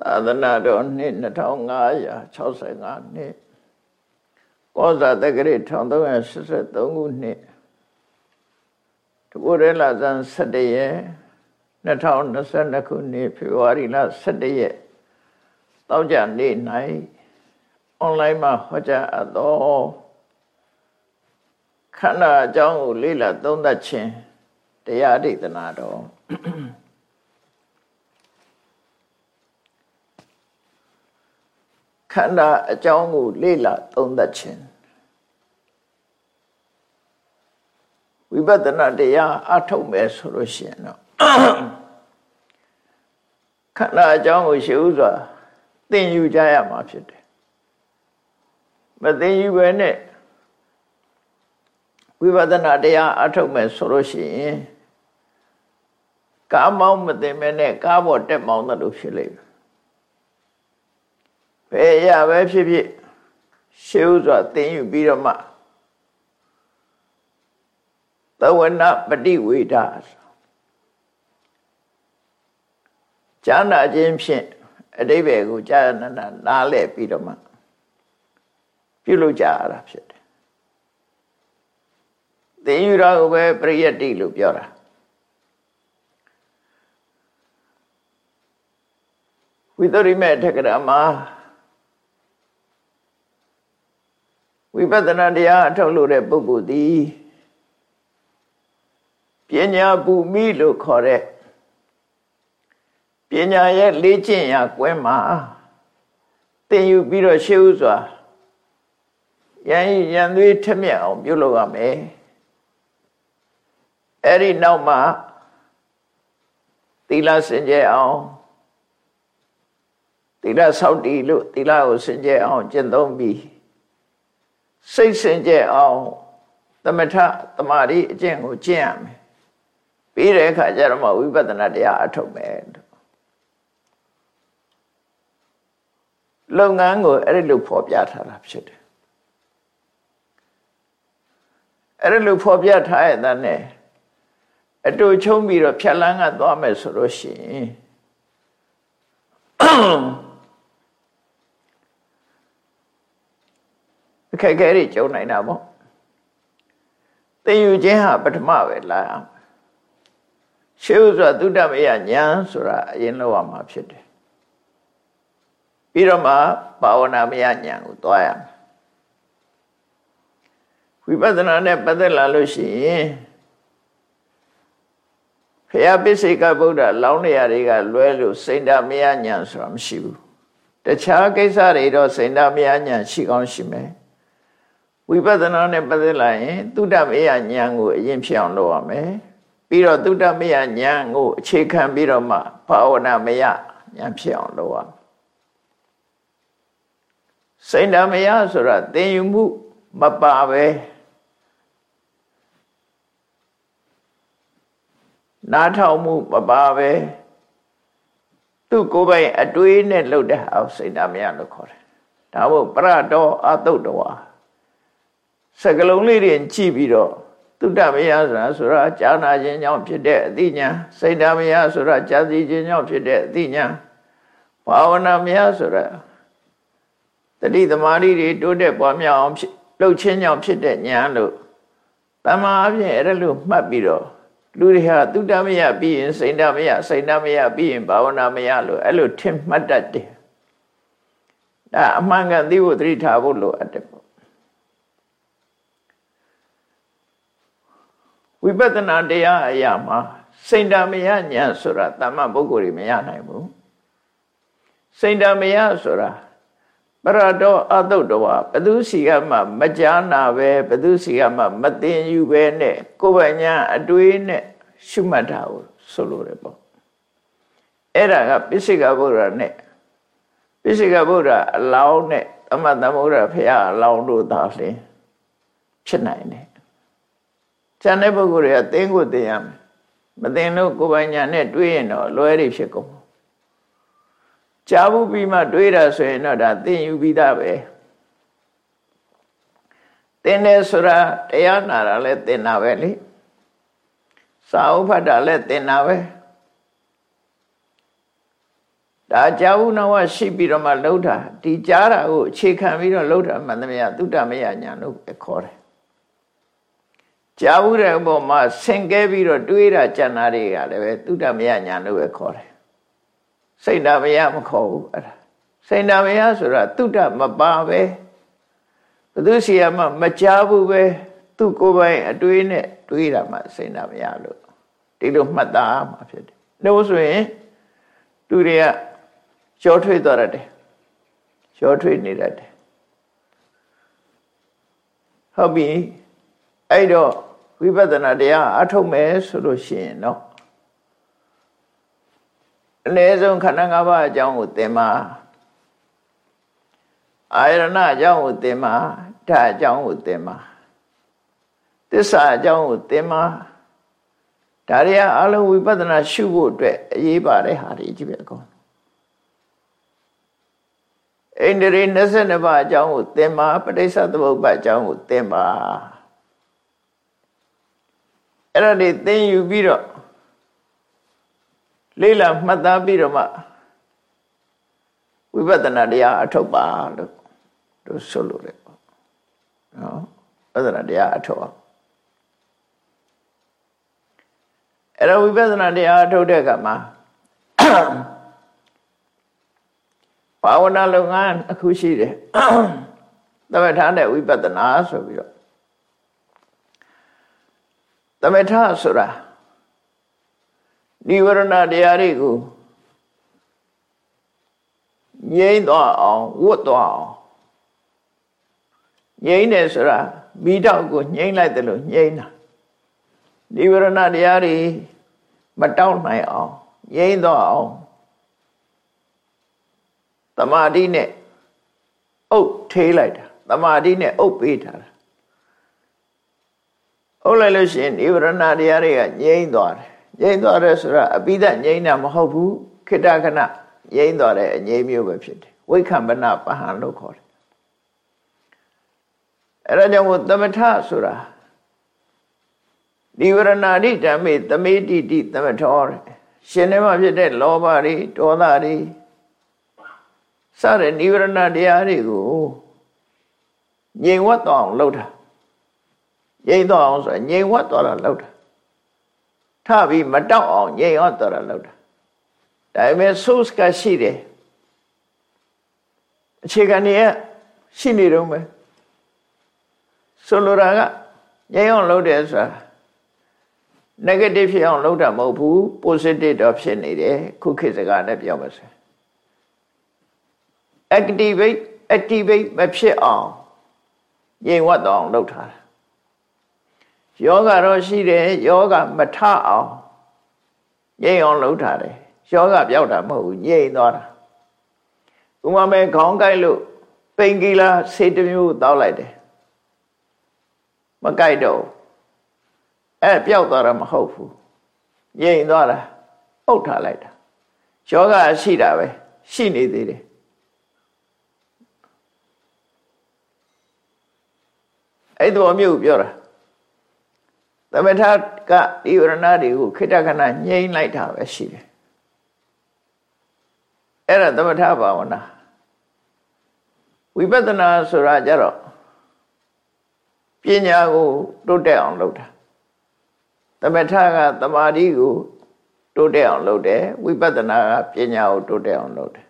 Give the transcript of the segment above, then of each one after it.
သာသနာတော်နှစ်2565နှစ်ကောဇာတက္ကရာ1383ခုနှစ်တပုရဲလာဇန်17ရက်2022ခုနှစ်ဖေဖော်ဝါရီလ17ရက်တောက်ကြနေ့၌အွန်လိုင်းမှာဟောကြားအပ်သောခန္ဓာအကြောင်းကိုလေ့လာသုံးသပ်ခြင်းတရားဒေသနာတော် ခန္ဓာအကြောင်းကိုလေ့လာသုံးသပ်ခြင်းဝိပဿနာတရားအထုတ်မယ်ဆိုလို့ရှိရင်တော့ခန္ဓာအကြောင်းကိုရှေ့ဥစွာသင်ယူကြရမှာဖြစ်တယ်မသင်ယူပဲနဲ့ဝိပဿနာတရားအထုတ်မယ်ဆိုလို့ရှိရင်ကားမောင်းမသိမဲနဲ့ကားပေါ်တက်မောင်းတယ်လို့ဖြစ်လိမ့်မယ် ဘယ်ရပဲဖြစ်ဖြစ်ရှေးဥစွာသင်ယူပြီးတော့မှသဝနပฏิဝေဒကျမ်းနာခြင်းဖြင့်အတိဘယ်ကိုကြာနာနာနားလဲပြီးတော့မှပြုလုပ်ကြရတာဖြစ်တယ်သင်ယူတာကိုပဲပရိယတ္တိလို့ပြောတာဝိသုရိမေထက္ကရာမှာ ဝိပဿနာတရားအထုတ်လို့တဲ့ပုဂ္ဂိုလ်သည်ပညာဘူမိလို့ခေါ်တဲ့ပညာရဲ့လေ့ကျင့်ရာကွဲမှာသင်ယူပြီးတော့ရှေးဥစွာရန်ရန်သွေးထက်မြက်အောင်ပြုလုပ်ရမယ်အဲ့ဒီနောက်မှာသီလစင်ကြယ်အောင်သီလဆောက်တည်လို့သီလကိုစင်ကြယ်အောင်ကျင့်သုံးပြီး စိတ်စင်ကြယ်အောင်သမထသမာဓိအကျင့်ကိုကျင့်ရမယ်ပြီးတဲ့အခါကျတော့မှဝိပဿနာတရားအထုတ်မယ်လုပ်ငန်းကိုအဲ့ဒီလိုဖော်ပြထားတာဖြစ်တယ်အဲ့ဒီလိုဖော်ပြထားရတဲ့အတူချုံးပြီးတော့ဖြတ်လန်းကသွားမယ်ဆိုလို့ရှိရင် အခက်အခဲတွေကြုံနိုင်တာပေါ့သင်ယူခြင်းဟာပထမပဲလာအောင်ရှေးဥစွာသုတ္တမယညာဆိုတာအရင်လောက်ရမှာဖြစ်တယ်ပြီးတော့မှဘာဝနာမယညာကိုသွားရမယ်ဝိပဿနာနဲ့ပတ်သက်လာလို့ရှိရင်ဖျားပိစိကဗုဒ္ဓလောင်းနေရာတွေကလွဲလို့စိန္ဒမယညာဆိုတာမရှိဘူးတခြားကိစ္စတွေတော့စိန္ဒမယညာရှိကောင်းရှိမယ် ဝိပဿနာနဲ့ပတ်သက်လာရင်သုဒ္ဓမေယဉာဏ်ကိုအရင်ဖြစ်အောင်လုပ်ရမယ်ပြီးတော့သုဒ္ဓမေယဉာဏ်ကိုအခြေခံပြီးတော့မှဘာဝနာမေယဉာဏ်ဖြစ်အောင်လုပ်ရမယ်စိတ်ဓမေယဆိုတာသင်ယူမှုမပါပဲနားထောင်မှုမပါပဲသူ့ကိုယ်ပိုင်အတွေးနဲ့လှုပ်တဲ့ဟာစိတ်ဓမေယလို့ခေါ်တယ်ဒါမို့ပရတော်အတုတ်တော် စကလုံးလေးတွေကြည့်ပြီးတော့တုတ္တမယဆိုတာဆိုတာကြာနာခြင်းကြောင့်ဖြစ်တဲ့အသိဉာဏ်စိတ်ဓမယဆိုတာကြာစီခြင်းကြောင့်ဖြစ်တဲ့အသိဉာဏ်ဘာဝနာမယဆိုတာတတိသမารိတွေတိုးတက်ပွားများအောင်ဖြစ်လှုပ်ခြင်းကြောင့်ဖြစ်တဲ့ဉာဏ်လို့တမန်အပြင်အဲ့လိုမှတ်ပြီးတော့လူတွေဟာတုတ္တမယပြီးရင်စိတ်ဓမယစိတ်ဓမယပြီးရင်ဘာဝနာမယလို့အဲ့လိုထင်မှတ်တတ်တယ်ဒါအမှန်ကန်သိဖို့သတိထားဖို့လိုအပ်တယ် ဝိပဿနာတရားအရာမှာစိန္ဒမယဉာဏ်ဆိုတာတမ္မပုဂ္ဂိုလ်တွေမရနိုင်ဘူးစိန္ဒမယဆိုတာပရတော်အတုတ်တော်ဘသူစီကမှမကြားနာပဲဘသူစီကမှမသိယူပဲနဲ့ကိုယ်ပိုင်ညာအတွေးနဲ့ရှုမှတ်တာကိုဆိုလိုတယ်ပေါ့အဲ့ဒါကပိစိကဗုဒ္ဓနဲ့ပိစိကဗုဒ္ဓအလောင်းနဲ့အမတ်သမုဒ္ဒဖရာအလောင်းတို့သာလျှင်ဖြစ်နိုင်တယ် ကျန်တဲ့ပုဂ္ဂိုလ်တွေကသင်ကိုသင်ရမယ်မသင်လို့ကိုယ်ပိုင်ညာနဲ့တွေးရင်တော့လွဲတွေဖြစ်ကုန်ကြာဘူးပြီးမှတွေးတာဆိုရင်တော့ဒါသင်ယူပြီးသားပဲသင်တယ်ဆိုတာတရားနာတာလည်းသင်တာပဲလေစာအုပ်ဖတ်တာလည်းသင်တာပဲဒါကြာဘူးနဝရှိပြီးတော့မှလှုပ်တာဒီကြားတာကိုအခြေခံပြီးတော့လှုပ်တာမှန်သမျှသုတမယညာလို့ခေါ်တယ် ကြာဘူးတဲ့အပေါ်မှာဆင်ကဲပြီးတော့တွေးတာကြံတာတွေကလည်းပဲသုတမယညာလို့ပဲခေါ်တယ်စိတ်ဓာမယမခေါ်ဘူးအဲ့ဒါစိတ်ဓာမယဆိုတာသုတမပါပဲဘသူစီယမမကြားဘူးပဲသူ့ကိုယ်ပိုင်အတွေးနဲ့တွေးတာမှစိတ်ဓာမယလို့ဒီလိုမှတ်သားမှာဖြစ်တယ်လို့ဆိုရင်သူတွေကရှောထွေးသွားရတယ်ရှောထွေးနေရတယ်ဟုတ်ပြီအဲ့တော့ ဝိပဿနာတရားအထုတ်မယ်ဆိုလို့ရှိရင်တော့အနည်းဆုံးခန္ဓာ၅ပါးအကြောင်းကိုသင်ပါအာရဏအကြောင်းကိုသင်ပါဓာတ်အကြောင်းကိုသင်ပါသစ္စာအကြောင်းကိုသင်ပါဒါတွေကအလုံးဝိပဿနာရှုဖို့အတွက်အရေးပါတဲ့ဟာတွေကြီးပဲအကုန်ဣန္ဒြေ22ပါးအကြောင်းကိုသင်ပါပဋိစ္စသမုပ္ပါအကြောင်းကိုသင်ပါ အဲ့ဒါတွေသင်ယူပြီးတော့လေးလာမှတ်သားပြီးတော့မှဝိပဿနာတရားအထုတ်ပါလို့တို့ဆိုလို့ရတယ်ပေါ့နော်ဝိပဿနာတရားအထုတ်အောင်အဲ့တော့ဝိပဿနာတရားအထုတ်တဲ့အခါမှာဘာဝနာလုပ်ငန်းအခုရှိတယ်သမထနဲ့ဝိပဿနာဆိုပြီးတော့ သမထဆိုတာនិဝရဏတရားတွေကိုငြိမ့်သွားအောင်ဝတ်သွားအောင်ငြိမ့်တယ်ဆိုတာမိတော့ကိုငြိမ့်လိုက်တယ်လို့ငြိမ့်တာនិဝရဏတရားတွေမတောက်နိုင်အောင်ငြိမ့်သွားအောင်တမာတိနဲ့အုပ်ထေးလိုက်တာတမာတိနဲ့အုပ်ပေးထားတာ အုပ်လိုက်လို့ရှိရင်နိဗ္ဗာန်တရားတွေကငြိမ့်သွားတယ်ငြိမ့်သွားတယ်ဆိုတာအပိဓာငြိမ့်တာမဟုတ်ဘူးခိတခဏငြိမ့်သွားတဲ့အငြိမ့်မျိုးပဲဖြစ်တယ်ဝိခံပနပဟံလို့ခေါ်တယ်အဲဒါကြောင့်မို့သမထဆိုတာနိဗ္ဗာန်ဓိဓမ္မေသမေတိတိသမထောတယ်ရှင်ထဲမှာဖြစ်တဲ့လောဘတွေဒေါသတွေစတဲ့နိဗ္ဗာန်တရားတွေကိုငြိမ်ဝတ်တော့အောင်လုပ်တာ ငြိမ်တော့အောင်ဆိုငြိမ်ဝတ်တော့တာလုပ်တာထပြီးမတောက်အောင်ငြိမ်ဝတ်တော့တာလုပ်တာဒါပေမဲ့ source ကရှိတယ်အခြေခံနေရရှိနေတော့မယ်ဆိုလိုတာကငြိမ်အောင်လုပ်တယ်ဆိုတာ negative ဖြစ်အောင်လုပ်တာမဟုတ်ဘူး positive တော့ဖြစ်နေတယ်ခုခေတ်စကားနဲ့ပြောမှာဆို activate activate မဖြစ်အောင်ငြိမ်ဝတ်တော့အောင်လုပ်ထားတာ ယောဂတော့ရှိတယ်ယောဂမထအောင်ငြိမ်အောင်လုပ်ထားတယ်ယောဂပြောက်တာမဟုတ်ဘူးငြိမ်သွားတာဥမာမဲ့ခေါင်းကိုက်လို့ပိန်ကီလာဆေးတစ်မျိုးတောက်လိုက်တယ်မကိုက်တော့အဲ့ပျောက်သွားတာမဟုတ်ဘူးငြိမ်သွားတာအုပ်ထားလိုက်တာယောဂရှိတာပဲရှိနေသေးတယ်အဲ့တော်မျိုးပြောတာ သမထကဒီဝရဏတွေကိုခိတ္တခဏငြိမ့်လိုက်တာပဲရှိတယ်အဲ့ဒါသမထဘာဝနာဝိပဿနာဆိုတာကြတော့ပညာကိုတိုးတက်အောင်လုပ်တာသမထကသမာဓိကိုတိုးတက်အောင်လုပ်တယ်ဝိပဿနာကပညာကိုတိုးတက်အောင်လုပ်တယ်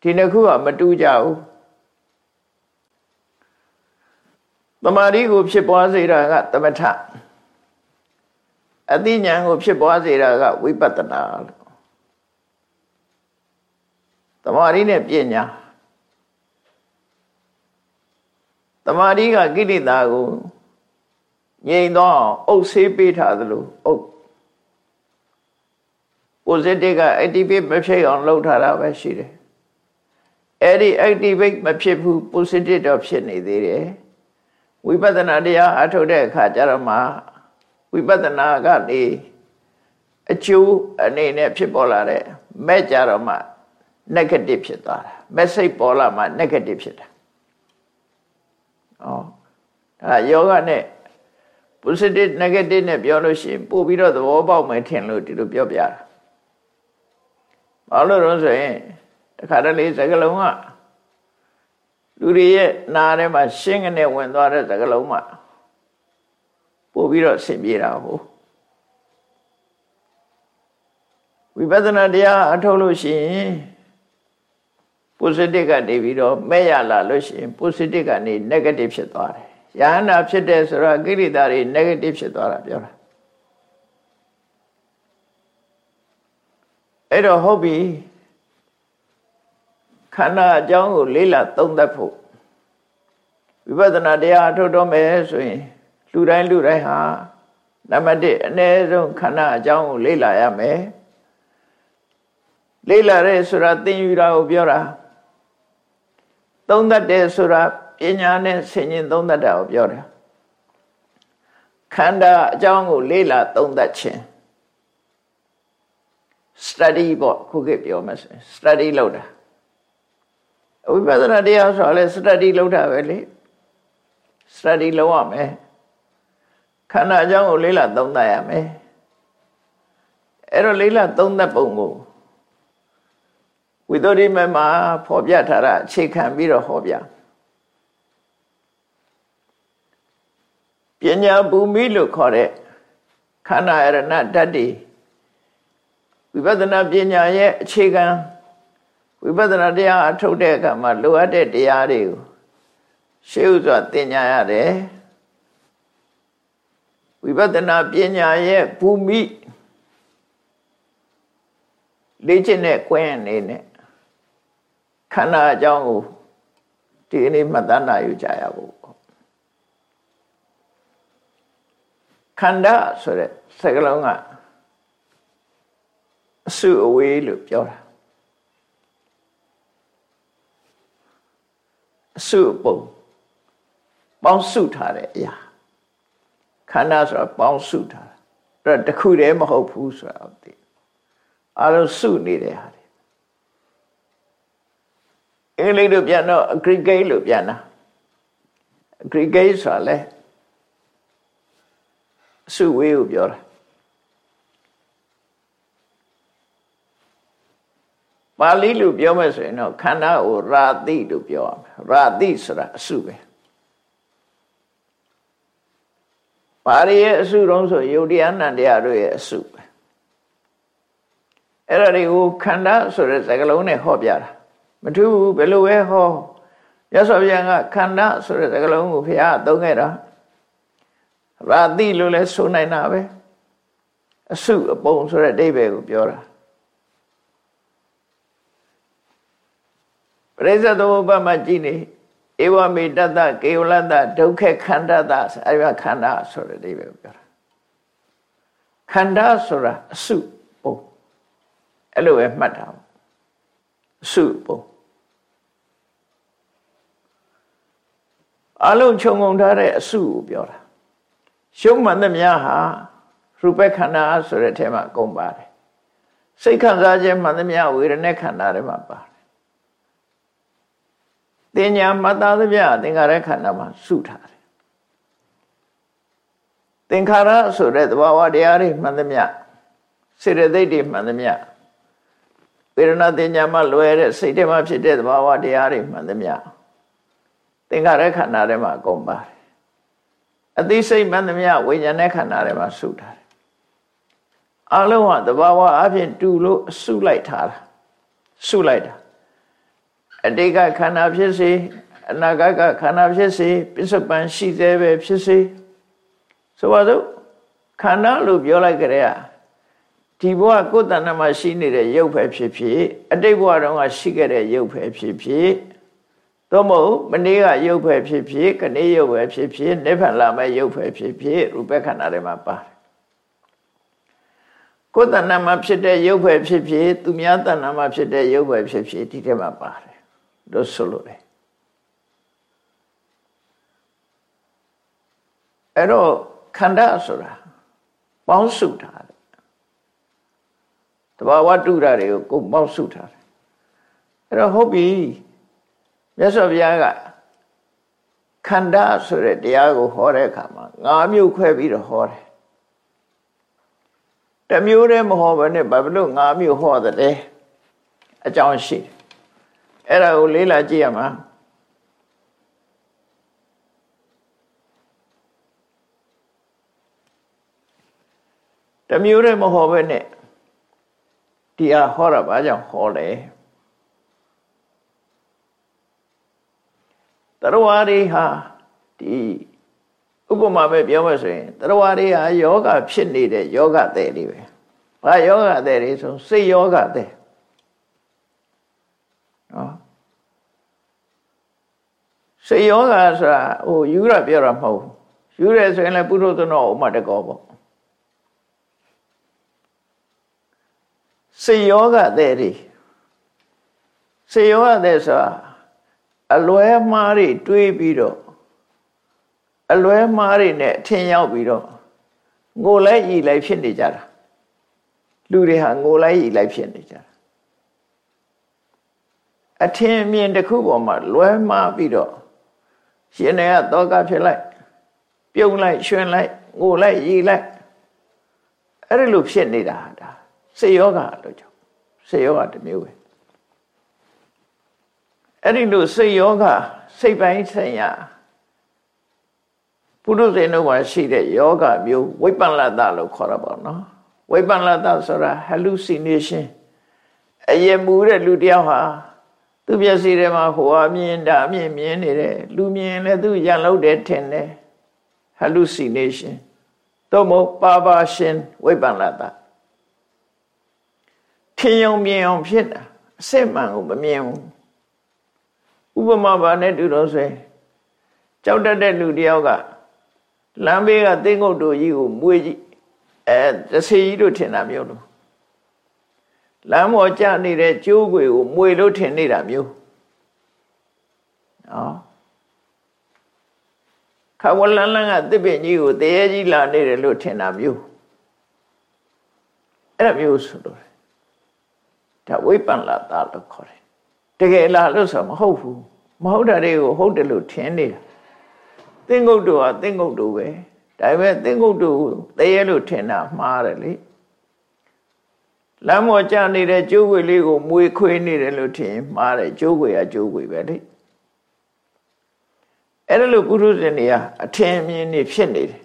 ဒီနှစ်ခုကမတူကြဘူးသမာဓိကိုဖြစ်ပွားစေတာကသမထ အသိဉာဏ်ကိုဖြစ်ပွားစေတာကဝိပဿနာလို့သမာဓိနဲ့ပညာသမာဓိကကိလေသာကိုငြိမ်တော့အုပ်ဆေးပေးထားသလိုအုပ် positive က activate မဖြစ်အောင်လုပ်ထားတာပဲရှိတယ်အဲ့ဒီ activate မဖြစ်ဘူး positive တော့ဖြစ်နေသေးတယ်ဝိပဿနာတရားအထုတ်တဲ့အခါကျတော့မှ ဝိပဿနာကနေအကျိုးအနေနဲ့ဖြစ်ပေါ်လာတဲ့မဲ့ကြတော့မှ negative ဖြစ်သွားတာ message ပေါ်လာမှ negative ဖြစ်တာဩဒါယောဂနဲ့ positive negative နဲ့ပြောလို့ရှိရင်ပို့ပြီးတော့သဘောပေါက်မယ်ထင်လို့ဒီလိုပြောပြတာဘာလို့လဲဆိုရင်တခါတလေစကလုံးကလူတွေရဲ့နာထဲမှာရှင်းကနေဝင်သွားတဲ့စကလုံးမှာ ပို့ပြီးတော့ဆင်ပြေတာဟုတ်ဝိပဿနာတရားအထုတ်လို့ရှိရင် positive ကနေပြီးတော့မဲ့ရလာလို့ရှိရင် positive ကနေ negative ဖြစ်သွားတယ်ယဟနာဖြစ်တယ်ဆိုတော့ကိရိတာတွေ negative ဖြစ်သွားတာပြောတာအဲ့တော့ဟုတ်ပြီခန္ဓာအကြောင်းကို လေးလာသုံးသပ်ဖို့ဝိပဿနာတရားအထုတ်တော့မယ်ဆိုရင် လူတိုင်းလူတိုင်းဟာနံပါတ်1အနည်းဆုံးခန္ဓာအကြောင်းကိုလေ့လာရမယ်လေ့လာရဲဆိုတာသင်ယူတာကိုပြောတာသုံးသတ်တယ်ဆိုတာပညာနဲ့ဆင်ញင်သုံးသတ်တာကိုပြောတာခန္ဓာအကြောင်းကိုလေ့လာသုံးသတ်ခြင်း study ပေါ့ခုခေတ်ပြောမှဆို study လုပ်တာဝိပဿနာတရားဆိုတော့လေ study လုပ်တာပဲလေ study လုပ်ရမယ် ခန္ဓာအကြောင်းကိုလေးလာသုံးသပ်ရမယ်အဲ့တော့လေးလာသုံးသပ်ပုံကိုဝိသုဒ္ဓိမမှာဖော်ပြထားတာအခြေခံပြီးတော့ဟောပြပညာဘူမိလို့ခေါ်တဲ့ခန္ဓာရဏဓာတ်တွေဝိပဿနာပညာရဲ့အခြေခံဝိပဿနာတရားအထုတ်တဲ့အခါမှာလိုအပ်တဲ့တရားတွေကိုရှေးဥစွာသင်ညာရတယ် ဝိပဿနာပညာရဲ့ဘူမိလေ့ကျင့်တဲ့ကွင်းအနေနဲ့ခန္ဓာအကြောင်းကိုဒီနေ့မှတ်သားနိုင်ယူကြရဖို့ခန္ဓာဆိုတဲ့စကားလုံးကအစုအဝေးလို့ပြောတာအစုပုံပေါင်းစုထားတဲ့အရာ ခန္ဓာဆိုတာပေါင်းစုထားတာအဲ့တော့တခုတည်းမဟုတ်ဘူးဆိုတာသိအားလုံးစုနေတဲ့ဟာတွေအင်္ဂလိပ်လိုပြန်တော့ aggregate လို့ပြန်တာ aggregate ဆိုတာလဲအစုဝေးကိုပြောတာပါဠိလိုပြောမယ်ဆိုရင်တော့ခန္ဓာကိုရာတိလို့ပြောရမယ်ရာတိဆိုတာအစုပဲ ဘာတွေရဲ့အစုတုံးဆိုယုတ်တရားနံတရားတို့ရဲ့အစုပဲအဲ့ဒါတွေကိုခန္ဓာဆိုတဲ့စကားလုံးနဲ့ဟောပြတာမထူးဘူးဘယ်လိုပဲဟောရသော်ဗျာကခန္ဓာဆိုတဲ့စကားလုံးကိုဘုရားသုံးခဲ့တာရာတိလို့လဲဆိုနိုင်တာပဲအစုအပုံဆိုတဲ့အဓိပ္ပာယ်ကိုပြောတာပရိစ္ဆေသမုပ္ပါမကြည့်နေ ဧဝမေတ္တကေဝလတ္တဒုက္ခခန္ဓာတအဲ့ဒီခန္ဓာဆိုတဲ့အိဗယ်ကိုပြောတာခန္ဓာဆိုတာအစုပုံအဲ့လိုပဲမှတ်တာအစုပုံအလုံးခြုံငုံထားတဲ့အစုကိုပြောတာရှုံးမှန်သမျှဟာရူပခန္ဓာဆိုတဲ့အထဲမှာအကုန်ပါတယ်စိတ်ခံစားခြင်းမှန်သမျှဝေဒနာခန္ဓာတွေမှာပါ တယ်တင်ညာမသားသမျှသင်္ခါရခန္ဓာမှာစုထားတယ်သင်္ခါရဆိုတဲ့သဘာဝတရားတွေမှန်သမျှစေတသိက်တွေမှန်သမျှဝေဒနာတင်ညာမှာလွယ်တဲ့စိတ်ထဲမှာဖြစ်တဲ့သဘာဝတရားတွေမှန်သမျှသင်္ခါရခန္ဓာထဲမှာအကုန်ပါတယ်အသိစိတ်မှန်သမျှဝိညာဉ်နဲ့ခန္ဓာထဲမှာစုထားတယ်အလုံးဟာသဘာဝအဖြစ်တူလို့စုလိုက်ထားတာစုလိုက်တာ အတိတ်ကခန္ဓာဖြစ်စေအနာဂတ်ကခန္ဓာဖြစ်စေပစ္စုပန်ရှိသေးပဲဖြစ်စေဆိုပါစို့ခန္ဓာလို့ပြောလိုက်ကြတဲ့ဒီဘဝကိုယ်တဏ္ဍမှာရှိနေတဲ့ရုပ်ပဲဖြစ်ဖြစ်အတိတ်ဘဝတုန်းကရှိခဲ့တဲ့ရုပ်ပဲဖြစ်ဖြစ်သို့မဟုတ်မနေ့ကရုပ်ပဲဖြစ်ဖြစ်ကနေ့ရုပ်ပဲဖြစ်ဖြစ်နိဗ္ဗာန်လာမဲ့ရုပ်ပဲဖြစ်ဖြစ်ရူပခန္ဓာတွေမှာပါတယ်ကိုယ်တဏ္ဍမှာဖြစ်တဲ့ရုပ်ပဲဖြစ်ဖြစ်သူများတဏ္ဍမှာဖြစ်တဲ့ရုပ်ပဲဖြစ်ဖြစ်ဒီထဲမှာပါတယ် လို့ဆိုလို့တယ်အဲ့တော့ခန္ဓာဆိုတာပေါင်းစုထားတယ်တဘာဝတုတာတွေကိုကိုပေါင်းစုထားတယ်အဲ့တော့ဟုတ်ပြီမြတ်စွာဘုရားကခန္ဓာဆိုတဲ့တရားကိုဟောတဲ့အခါမှာငါးမျိုးခွဲပြီးတော့ဟောတယ်တမျိုးတည်းမဟောဘဲနဲ့ဘာဖြစ်လို့ငါးမျိုးဟောတယ်လဲအကြောင်းရှိတယ် အဲ့ဒါကိုလေးလာကြည့်ရမှာတမျိုးတည်းမဟောပဲနဲ့ဒီအားဟောတာဘာကြောင့်ဟောလဲတရဝါတွေဟာဒီဥပမာပဲပြောမယ်ဆိုရင်တရဝါတွေဟာယောဂဖြစ်နေတဲ့ယောဂတဲ့တွေပဲဘာယောဂတဲ့တွေဆိုစိတ်ယောဂတဲ့နော် စိတ်ယောဂဆိုတာဟိုယူရပြောတာမဟုတ်ယူရဆိုရင်လည်းပုထုသနောဥမတကောပေါ့စိတ်ယောဂတဲ့တွေစိတ်ယောဂတဲ့ဆိုတာအလွဲမှားတွေတွေးပြီးတော့အလွဲမှားတွေနဲ့အထင်ရောက်ပြီးတော့ငိုလိုက်ရည်လိုက်ဖြစ်နေကြတာလူတွေဟာငိုလိုက်ရည်လိုက်ဖြစ်နေကြတာအထင်မြင်တစ်ခုပေါ်မှာလွဲမှားပြီးတော့ ရှင်တွေကတောကဖြစ်လိုက် ပြုံးလိုက်ရွှင်လိုက်ငိုလိုက်ရည်လိုက်အဲ့ဒီလိုဖြစ်နေတာဒါစေယောဂလို့ကြောင့်စေယောဂတစ်မျိုးပဲအဲ့ဒီလိုစိတ်ယောဂစိတ်ပိုင်းဆိုင်ရာပုရုဇဉ်တို့မှာရှိတဲ့ယောဂမျိုးဝိပ္ပန္လတလို့ခေါ်တာပေါ့နော်ဝိပ္ပန္လတဆိုတာ hallucination အယမူတဲ့လူတယောက်ဟာ သူမျက်စိထဲမှာဟိုအမြင်တာအမြင်မြင်နေတယ်လူမြင်လည်းသူရန်လို့တယ်ထင်တယ် hallucination သို့မဟုတ်ပါပါရှင်ဝိပ္ပန္လတထင်ုံမြင်အောင်ဖြစ်တာအစစ်မှန်ကိုမမြင်ဘူးဥပမာပါနဲ့တူတော့ဆိုရင်ကြောက်တတ်တဲ့လူတယောက်ကလမ်းဘေးကသင်းငုတ်တို့ကြီးကိုမွေးကြည့်အဲတဆေကြီးတို့ထင်တာမျိုးလို့ လမ်းပေါ်ကျနေတဲ့ကျိုးကွေကိုမွေလို့ထင်နေတာမျိုးနော်ခဝလန်းလန်းကတစ်ပင်ကြီးကိုတရေကြီးလာနေတယ်လို့ထင်တာမျိုးအဲ့ဒါမျိုးဆိုတော့ဒါဝိပ္ပန္နတာလို့ခေါ်တယ်တကယ်လားလို့ဆိုမဟုတ်ဘူးမဟုတ်တာတွေကိုဟုတ်တယ်လို့ထင်နေတာသင်္ကုတ်တို့ဟာသင်္ကုတ်တို့ပဲဒါပေမဲ့သင်္ကုတ်တို့တရေလို့ထင်တာမှားတယ်လေ လမ်းမော်ကြနေတဲ့ကျိုးွေလေးကိုမွေခွေးနေတယ်လို့ထင်မှားတယ်ကျိုးွေကကျိုးွေပဲလေအဲ့ဒါလို့ပုရုဇဉ်တွေကအထင်မြင်နေဖြစ်နေတယ်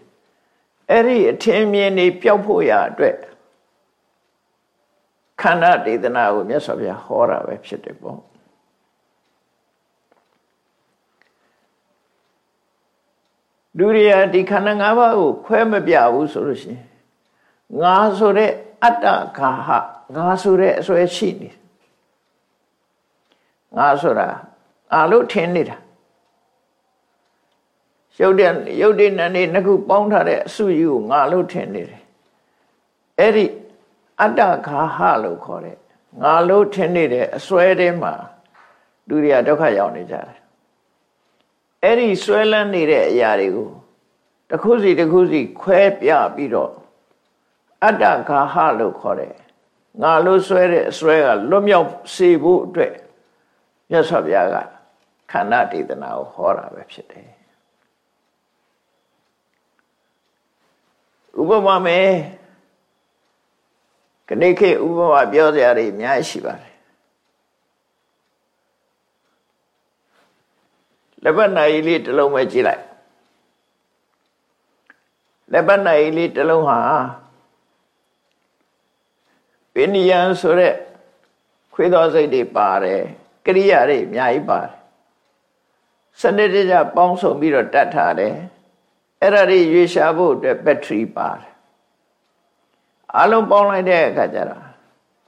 အဲ့ဒီအထင်မြင်နေပျောက်ဖို့ရအတွက်ခန္ဓာဒေသနာကိုမြတ်စွာဘုရားဟောတာပဲဖြစ်တယ်ပေါ့လူတွေဟာဒီခန္ဓာ၅ပါးကိုခွဲမပြဘူးဆိုလို့ရှိရင်ငါဆိုတဲ့ အတ္တခါဟငါဆိုတဲ့အစွဲရှိနေငါဆိုတာအာလို့ထင်နေတာရုပ်တဲ့ရုပ်တဲ့နာနေနှစ်ခုပေါင်းထားတဲ့အစုကြီးကိုငါလို့ထင်နေတယ်အဲ့ဒီအတ္တခါဟလို့ခေါ်တဲ့ငါလို့ထင်နေတဲ့အစွဲထဲမှာလူတွေကဒုက္ခရောက်နေကြတယ်အဲ့ဒီဆွဲလန်းနေတဲ့အရာတွေကိုတစ်ခုစီတစ်ခုစီခွဲပြပြီးတော့ အတ္တဂါဟလို့ခေါ်တယ်ငါလို့ဆွဲတဲ့အဆွဲကလွတ်မြောက်စေဖို့အတွက်မြတ်စွာဘုရားကခန္ဓာဒေသနာကိုဟောတာပဲဖြစ်တယ်ဥပမာမယ်ခဏခေဥပမာပြောစရာတွေအများကြီးရှိပါတယ်လက်ပတ်နိုင်လေးတစ်လုံးပဲကြည့်လိုက်လက်ပတ်နိုင်လေးတစ်လုံးဟာ ပင်ညံဆိုတဲ့ခွေးသောစိတ်တွေပါတယ်ကရိယာတွေအများကြီးပါတယ်စနစ်တကျပေါင်းစုံပြီးတော့တတ်ထားတယ်အဲ့ဒါတွေရွေရှာဖို့အတွက်ဘက်ထရီပါတယ်အလုံးပေါင်းလိုက်တဲ့အခါကျတော့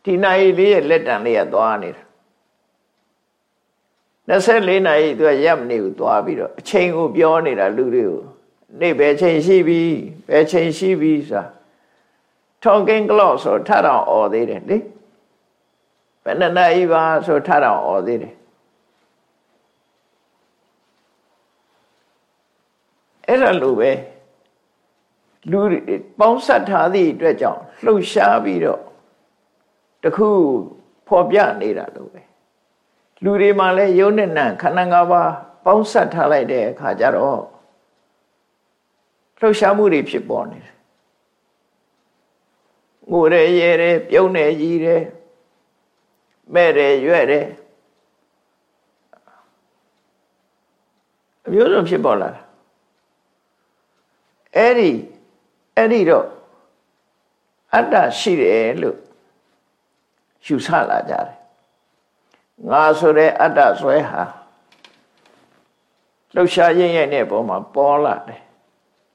ဒီနိုင်လေးရဲ့လက်တံလေးကသွားနေတာ24နာရီသူကရပ်မနေဘူးသွားပြီးတော့အချိန်ကိုပြောနေတာလူတွေကိုနေ့ပဲချိန်ရှိပြီပဲချိန်ရှိပြီဆိုတာ talking clock ဆိုထထောင်អော်သေးတယ်လေဘယ်နှစ်နာရီပါဆိုထထောင်អော်သေးတယ်အဲ့ဒါလိုပဲလူပေါင်းဆက်ထားသည့်အတွက်ကြောင့်လှုပ်ရှားပြီးတော့တခုဖော်ပြနေတာလို့ပဲလူတွေမှာလည်းယုံနဲ့နံခန္ဓာ၅ပါးပေါင်းဆက်ထားလိုက်တဲ့အခါကျတော့လှုပ်ရှားမှုတွေဖြစ်ပေါ်နေတယ် ငိုရဲရဲရဲပြုံးနေကြီးတယ်မဲ့တယ်ရွဲ့တယ်အမျိုးစုံဖြစ်ပေါ်လာတာအဲ့ဒီအဲ့ဒီတော့အတ္တရှိတယ်လို့ယူဆလာကြတယ်ငါဆိုတဲ့အတ္တဆွဲဟာလှုပ်ရှားရင်းရဲ့တဲ့ပုံမှာပေါ်လာတယ်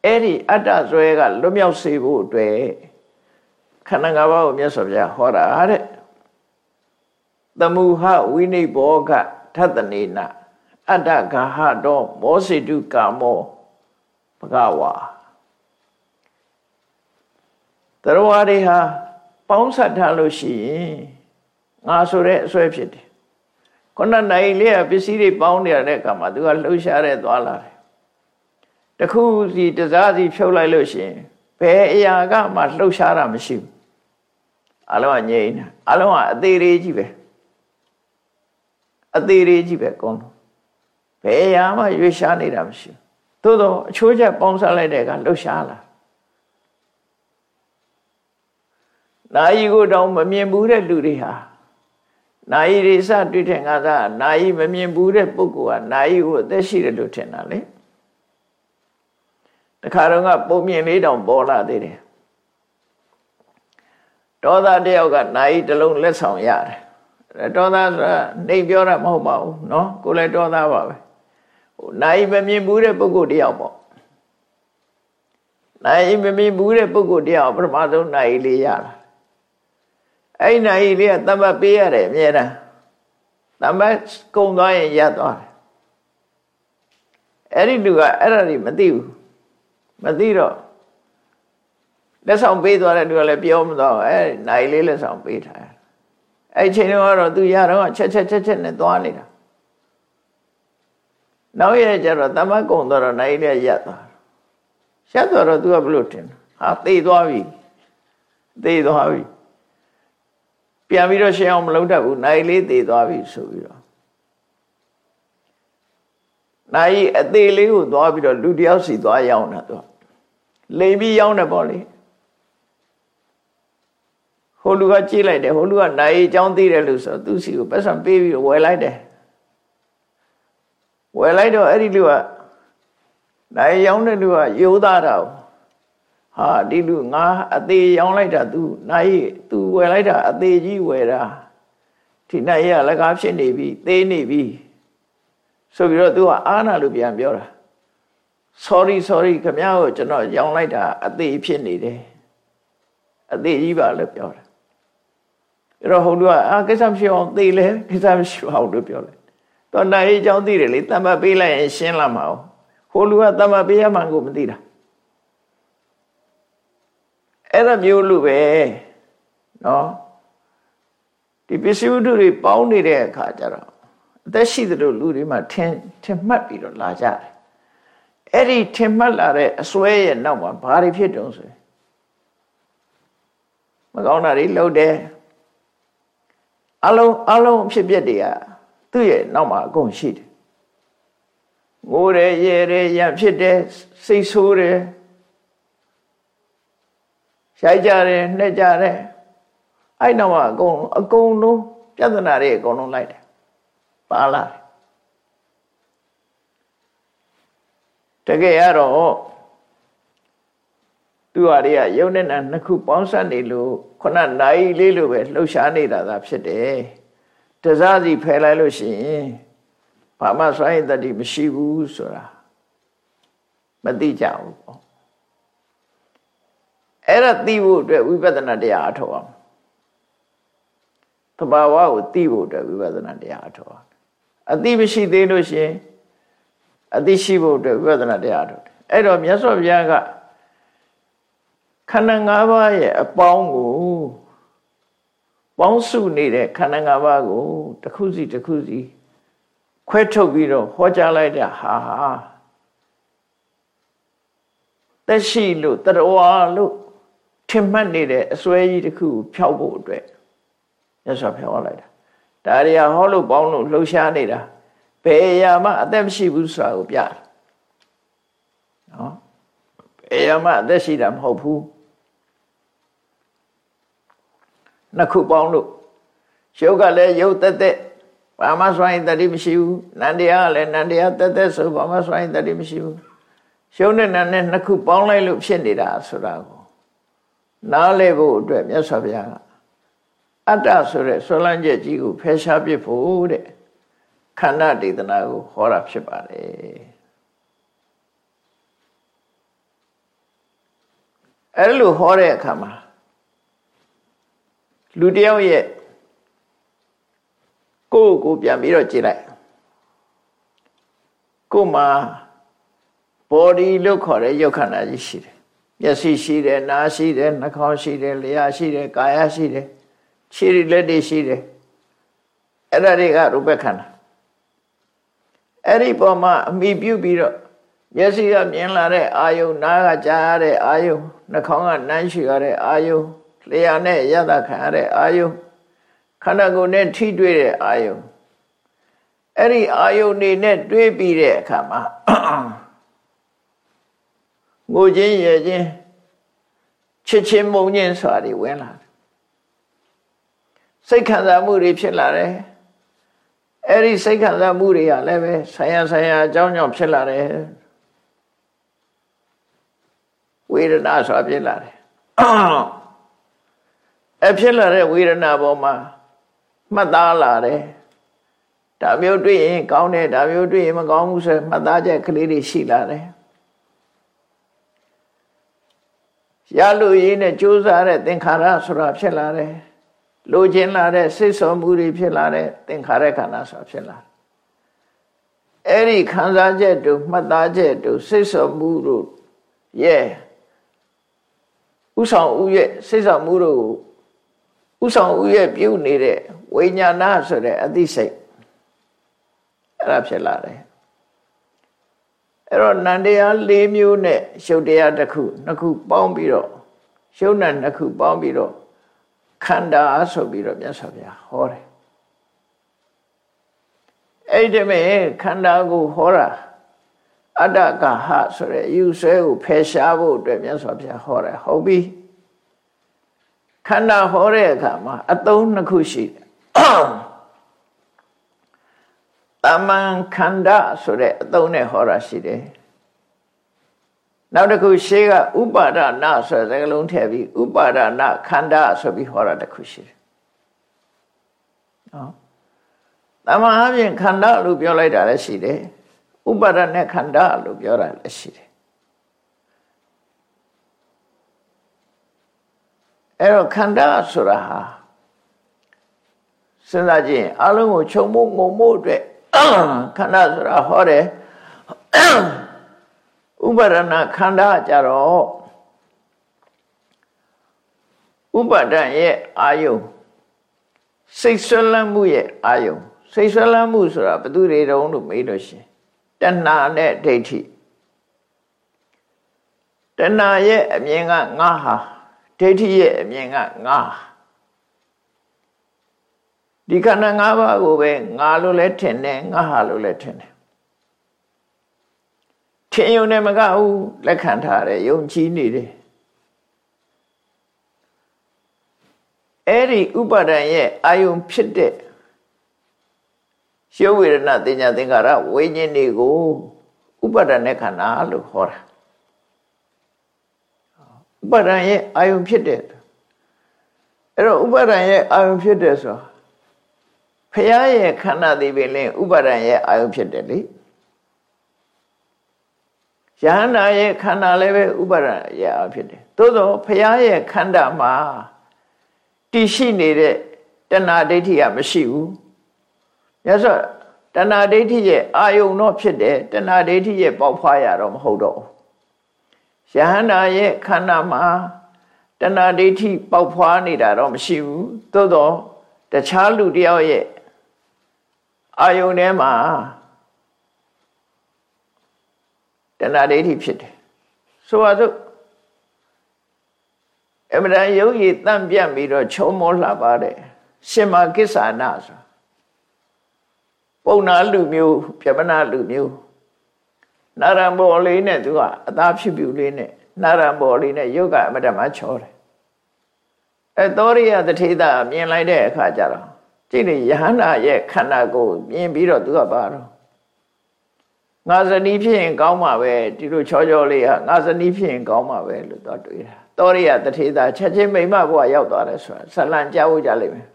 အဲ့ဒီအတ္တဆွဲကလွတ်မြောက်စေဖို့အတွက် ခန္ဓာ၅ပါးကိုမြတ်စွာဘုရားဟောတာတဲ့သမုဟဝိနိဘောကထတနေနအတ္တဂဟတောမောစိတုကာမောဘဂဝါတရဝါတွေဟာပေါင်းဆက်ထားလို့ရှိရင်ငါဆိုတဲ့အစွဲဖြစ်တယ်ခုနနိုင်လေးကပစ္စည်းတွေပေါင်းနေရတဲ့အခါမှာသူကလှုပ်ရှားတဲ့သွားလာတယ်တခုစီတစားစီဖြုတ်လိုက်လို့ရှိရင်ဘယ်အရာကမှလှုပ်ရှားတာမရှိဘူး အလုံးကငြိမ်းတာအလုံးကအသေးလေးကြီးပဲအသေးလေးကြီးပဲကောင်းတော့ဘယ်အရာမှရွေးရှားနေတာမရှိဘူးသို့တော့အချိုးချက်ပေါင်းစားလိုက်တဲ့ကလှုပ်ရှားလာနာယီကိုတောင်မမြင်ဘူးတဲ့လူတွေဟာနာယီတွေစတွေ့တဲ့ငါသာနာယီမမြင်ဘူးတဲ့ပုဂ္ဂိုလ်ကနာယီကိုအသက်ရှိတယ်လို့ထင်တာလေတခါတော့ကပုံမြင်လေးတောင်ပေါ်လာသေးတယ် ဒေါသတယောက်ကနာယီတစ်လုံးလက်ဆောင်ရတယ်ဒေါသဆိုတာနှိမ်ပြောတာမဟုတ်ပါဘူးเนาะကိုယ်လည်းဒေါသပါပဲဟိုနာယီမမြင်ဘူးတဲ့ပုဂ္ဂိုလ်တယောက်ပေါ့နာယီမမြင်ဘူးတဲ့ပုဂ္ဂိုလ်တယောက်ပထမဆုံးနာယီလေးရတာအဲ့ဒီနိုင်လေးကတမတ်ပေးရတယ်အမြဲတမ်းတမတ်ကုံသွားရင်ရသွားတယ်အဲ့ဒီလူကအဲ့ဒါကြီးမသိဘူးမသိတော့ လက်ဆောင်ပေးသွားတဲ့လူကလည်းပြောမတော့အဲ့နိုင်လေးလက်ဆောင်ပေးထားအဲ့ချိန်တော့သူရတော့ချက်ချက်ချက်ချက်နဲ့သွားနေတာနောက်ရကျတော့တမတ်ကုံတော့နိုင်လေးရသွားရသွားတော့သူကဘလို့ထင်ဟာသေသွားပြီသေသွားပြီပြန်ပြီးတော့ရှင်းအောင်မလုပ်တတ်ဘူးနိုင်လေးတည်သွားပြီဆိုပြီးတော့နိုင်အသေးလေးကိုသွားပြီးတော့လူတယောက်စီသွားရောက်တာသူလိမ်ပြီးရောက်တယ်ပေါ့လေ ဟိုလူကကြည့်လိုက်တယ်ဟိုလူကနိုင်အကြောင်းသိတယ်လို့ဆိုသူစီကိုပတ်စံပေးပြီးဝယ်လိုက်တယ်ဝယ်လိုက်တော့အဲ့ဒီလူကနိုင်ရောက်တဲ့လူကယိုးသားတာဟာဒီလူငါအသေးရောင်းလိုက်တာ तू နိုင် तू ဝယ်လိုက်တာအသေးကြီးဝယ်တာဒီနိုင်ရလကားဖြစ်နေပြီသေးနေပြီဆိုပြီးတော့ तू ကအာနာလို့ပြန်ပြောတာ sorry sorry ခမရကိုကျွန်တော်ရောင်းလိုက်တာအသေးဖြစ်နေတယ်အသေးကြီးပါလို့ပြောတာ အဲ့တော့ဟိုလူကအာကိစ္စမရှိအောင်သိလဲကိစ္စမရှိအောင်လို့ပြောလိုက်တော့နိုင်ရေးအကြောင်းသိတယ်လေတမ္ပတ်ပေးလိုက်ရင်ရှင်းလာမှာ哦ဟိုလူကတမ္ပတ်ပေးရမှန်ကိုမသိတာအဲ့လိုမျိုးလူပဲနော်ဒီပစ္စည်းဝတ္ထုတွေပေါင်းနေတဲ့အခါကျတော့အသက်ရှိသလိုလူတွေမှာထင်ထင်မှတ်ပြီးတော့လာကြတယ်အဲ့ဒီထင်မှတ်လာတဲ့အစွဲရဲ့နောက်မှာဘာတွေဖြစ်တုံးဆိုရင်မကောင်းတာတွေလုပ်တယ် အလုံးအလုံးဖြစ်ပျက်တွေကသူ့ရဲ့နောက်မှာအကုန်ရှိတယ်ငိုတယ်ရဲတယ်ရဖြစ်တယ်စိတ်ဆိုးတယ်ရိုက်ကြတယ်နှက်ကြတယ်အဲ့တော့အကုန်အကုန်လုံးပြဿနာတွေအကုန်လုံးလိုက်တယ်ပါလာတယ်တကယ်ရတော့သူဟာတွေကယုံနဲ့နာနှစ်ခုပေါင်းစပ်နေလို့ ခုနနိုင်လေးလိုပဲလှုပ်ရှားနေတာသာဖြစ်တယ်တစားစီဖယ်လိုက်လို့ရှိရင်ဘာမှစွမ်းရည်တတိမရှိဘူးဆိုတာမသိကြဘူးပေါ့အဲ့ဒါသိဖို့အတွက်ဝိပဿနာတရားအထောက်အောင်တဘာဝကိုသိဖို့အတွက်ဝိပဿနာတရားအထောက်အောင်အသိမရှိသေးလို့ရှင်အသိရှိဖို့အတွက်ဝိပဿနာတရားအထောက်အဲ့တော့မြတ်စွာဘုရားကခန္ဓာ၅ပါးရဲ့အပေါင်းကို ပေါင်းစုနေတဲ့ခန္ဓာ၅ပါးကိုတစ်ခုစီတစ်ခုစီခွဲထုတ်ပြီးတော့ဟောကြားလိုက်တဲ့ဟာဟာသက်ရှိလို့တရဝါလို့ထင်မှတ်နေတဲ့အစွဲကြီးတစ်ခုကိုဖျောက်ဖို့အတွက်မြတ်စွာဘုရားဟောလိုက်တာဒါရီယာဟောလို့ပေါင်းလို့လှုပ်ရှားနေတာဘယ်အရာမှအသက်မရှိဘူးဆိုတာကိုပြတယ်နော်ဘယ်အရာမှအသက်ရှိတာမဟုတ်ဘူး နှစ်ခုပေါင်းလို့ရုပ်ကလည်းရုပ်တက်တက်ဘာမှစွန့်ရင်တတိမရှိဘူးနန္တရားကလည်းနန္တရားတက်တက်ဆိုဘာမှစွန့်ရင်တတိမရှိဘူးရုပ်နဲ့နာနဲ့နှစ်ခုပေါင်းလိုက်လို့ဖြစ်နေတာဆိုတာကိုနားလည်ဖို့အတွက်မြတ်စွာဘုရားကအတ္တဆိုတဲ့ဆွလန်းချက်ကြီးကိုဖယ်ရှားပြဖို့တဲ့ခန္ဓာဒေသနာကိုဟောတာဖြစ်ပါတယ်အဲ့လိုဟောတဲ့အခါမှာ လူတယောက်ရဲ့ကိုယ့်ကိုပြန်ပြီးတော့ကြည့်လိုက်ကိုယ်မှာ body လို့ခေါ်တဲ့ရုပ်ခန္ဓာကြီးရှိတယ်မျက်စိရှိတယ်နားရှိတယ်နှာခေါင်းရှိတယ်လျှာရှိတယ်ကာယရှိတယ်ခြေလက်တွေရှိတယ်အဲ့ဒါတွေကရူပခန္ဓာအဲ့ဒီပေါ်မှာအမိပြုပြီးတော့မျက်စိကမြင်လာတဲ့အာယုံနားကကြားရတဲ့အာယုံနှာခေါင်းကနမ်းရှူရတဲ့အာယုံ လျှာနဲ့ရသခံရတဲ့အာယုံခန္ဓာကိုယ်နဲ့ထိတွေ့တဲ့အာယုံအဲ့ဒီအာယုန်နေနဲ့တွေးပြီးတဲ့အခါမှာငိုချင်းရချင်းချစ်ချင်းမုန်းချင်းဆိုတာတွေဝင်လာတယ်စိတ်ခံစားမှုတွေဖြစ်လာတယ်အဲ့ဒီစိတ်ခံစားမှုတွေကလည်းပဲဆရာဆရာအကြောင်းကြောင့်ဖြစ်လာတယ်ဝေဒနာဆိုတာဖြစ်လာတယ် အဖြစ်လာတဲ့ဝေဒနာပေါ်မှာမှတ်သားလာတယ်ဒါမျိုးတွေ့ရင်ကောင်းတယ်ဒါမျိုးတွေ့ရင်မကောင်းဘူးဆိုမှတ်သားချက်ကလေးတွေရှိလာတယ်ရလို့ရင်းနဲ့ကြိုးစားတဲ့သင်္ခါရဆိုတာဖြစ်လာတယ်လိုချင်လာတဲ့စိတ်ဆော်မှုတွေဖြစ်လာတဲ့သင်္ခါရခန္ဓာဆိုတာဖြစ်လာတယ်အဲ့ဒီခံစားချက်တို့မှတ်သားချက်တို့စိတ်ဆော်မှုတို့ရဲ့ဥဆောင်ဥရဲ့စိတ်ဆော်မှုတို့ ဥဆောင်ဥရဲ့ပြုနေတဲ့ဝိညာဏဆိုတဲ့အသိစိတ်အဲ့ဒါဖြစ်လာတယ်အဲ့တော့နန္တရား၄မျိုးနဲ့ရှုပ်တရားတစ်ခုနှစ်ခုပေါင်းပြီးတော့ရှုပ်နဲ့နှစ်ခုပေါင်းပြီးတော့ခန္ဓာဆိုပြီးတော့မြတ်စွာဘုရားဟောတယ်အဲ့ဒီမဲ့ခန္ဓာကိုဟောတာအတ္တကဟဆိုတဲ့ယူဆွဲကိုဖယ်ရှားဖို့အတွက်မြတ်စွာဘုရားဟောတယ်ဟုတ်ပြီ ခန္ဓာဟောတဲ့အခါမှာအသုံးနှစ်ခုရှိတယ်တမန်ခန္ဓာဆိုတဲ့အသုံးနဲ့ဟောတာရှိတယ်နောက်တစ်ခုရှေးကဥပါဒနာဆိုတဲ့စကားလုံးထည့်ပြီးဥပါဒနာခန္ဓာဆိုပြီးဟောတာတစ်ခုရှိတယ်နော်တမန်အပြင်ခန္ဓာလို့ပြောလိုက်တာလည်းရှိတယ်ဥပါဒနဲ့ခန္ဓာလို့ပြောတာလည်းရှိတယ် အဲ့တော့ခန္ဓာဆိုတာဟာစဉ်းစားကြည့်ရင်အလုံးကိုခြုံမို့ငုံမို့အတွက်ခန္ဓာဆိုတာဟောတယ်ဥပါဒနာခန္ဓာကြတော့ဥပါဒံရဲ့အာယုံစိတ်ဆွလန်းမှုရဲ့အာယုံစိတ်ဆွလန်းမှုဆိုတာဘယ်သူတွေတုံးလို့မေးလို့ရှင်တဏှာနဲ့ဒိဋ္ဌိတဏှာရဲ့အမြင်ကငါဟာ ဒိဋ္ဌိရဲ့အမြင်ကငါဒီခန္ဓာ၅ပါးကိုပဲငါလို့လည်းထင်တယ်ငါဟာလို့လည်းထင်တယ်ထင်ယုံနဲ့မကဘူးလက်ခံထားတယ်ယုံကြည်နေတယ်အဲ့ဒီဥပါဒံရဲ့အာယုံဖြစ်တဲ့ရှုဝေဒနာတင်ညာသင်္ခါရဝိညာဉ်တွေကိုဥပါဒံနဲ့ခန္ဓာလို့ခေါ်တာ ဥပါဒံရဲ့အာယုံဖြစ်တဲ့အဲ့တော့ဥပါဒံရဲ့အာယုံဖြစ်တဲ့ဆိုဖရာရဲ့ခန္ဓာဒီပင်လင်ဥပါဒံရဲ့အာယုံဖြစ်တယ်လေယဟန္တာရဲ့ခန္ဓာလည်းပဲဥပါဒံရဲ့အာဖြစ်တယ်သို့သောဖရာရဲ့ခန္ဓာမှာတည်ရှိနေတဲ့တဏှာဒိဋ္ဌိကမရှိဘူးမြတ်စွာတဏှာဒိဋ္ဌိရဲ့အာယုံတော့ဖြစ်တယ်တဏှာဒိဋ္ဌိရဲ့ပေါက်ဖွားရတော့မဟုတ်တော့ဘူး ယဟန္တာရဲ့ခန္ဓာမှာတဏှာဒိဋ္ဌိပေါက်ဖွားနေတာတော့မရှိဘူးသို့တော့တခြားလူတယောက်ရဲ့အာယုန်ထဲမှာတဏှာဒိဋ္ဌိဖြစ်တယ်ဆိုပါစို့အမှန်တန်ယုတ်ရည်တန့်ပြတ်ပြီးတော့ချုံမောလှပါတယ်ရှင်မကိစ္ဆာနာဆိုပုံနာလူမျိုးပြပနာလူမျိုး နာရံဘော်လေးနဲ့သူကအသားဖြူဖြူလေးနဲ့နာရံဘော်လေးနဲ့ယုတ်ကအမတမချောတယ်အဲသောရိယတထေတာမြင်လိုက်တဲ့အခါကျတော့ကြည့်နေယဟန္တာရဲ့ခန္ဓာကိုမြင်ပြီးတော့သူကပါတော့ငါဇနီးဖြစ်ရင်ကောင်းမှာပဲဒီလိုချောချောလေးဟာငါဇနီးဖြစ်ရင်ကောင်းမှာပဲလို့တော့တွေးတာတောရိယတထေသာချက်ချင်းမိမဘုရားရောက်သွားတယ်ဆိုတာဇလံကြားဖို့ကြလိမ့်မယ်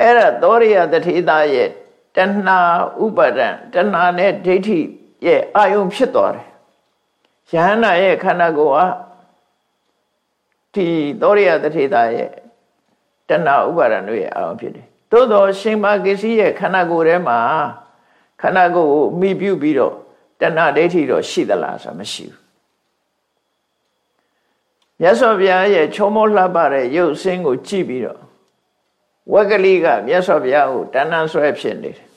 အဲ့ဒါသောရိယတထေသာရဲ့ တဏှာဥပါဒံတဏှာနဲ့ဒိဋ္ဌိရဲ့အာယုံဖြစ်သွားတယ်ယဟန္တာရဲ့ခန္ဓာကိုယ်ဟာဒီသောရိယတထေသာရဲ့တဏှာဥပါဒံတို့ရဲ့အာယုံဖြစ်တယ်သို့တော်ရှင်မဂစ္စည်းရဲ့ခန္ဓာကိုယ်ထဲမှာခန္ဓာကိုယ်ကိုမိပြုပြီးတော့တဏှာဒိဋ္ဌိတော့ရှိသလားဆိုတာမရှိဘူးမြတ်စွာဘုရားရဲ့ချုံမောလှပတဲ့ရုပ်ဆင်းကိုကြည့်ပြီးတော့ ဝက်ကလေးကမြတ်စွာဘုရားကိုတဏ္ဍဆွဲဖြစ်နေတယ်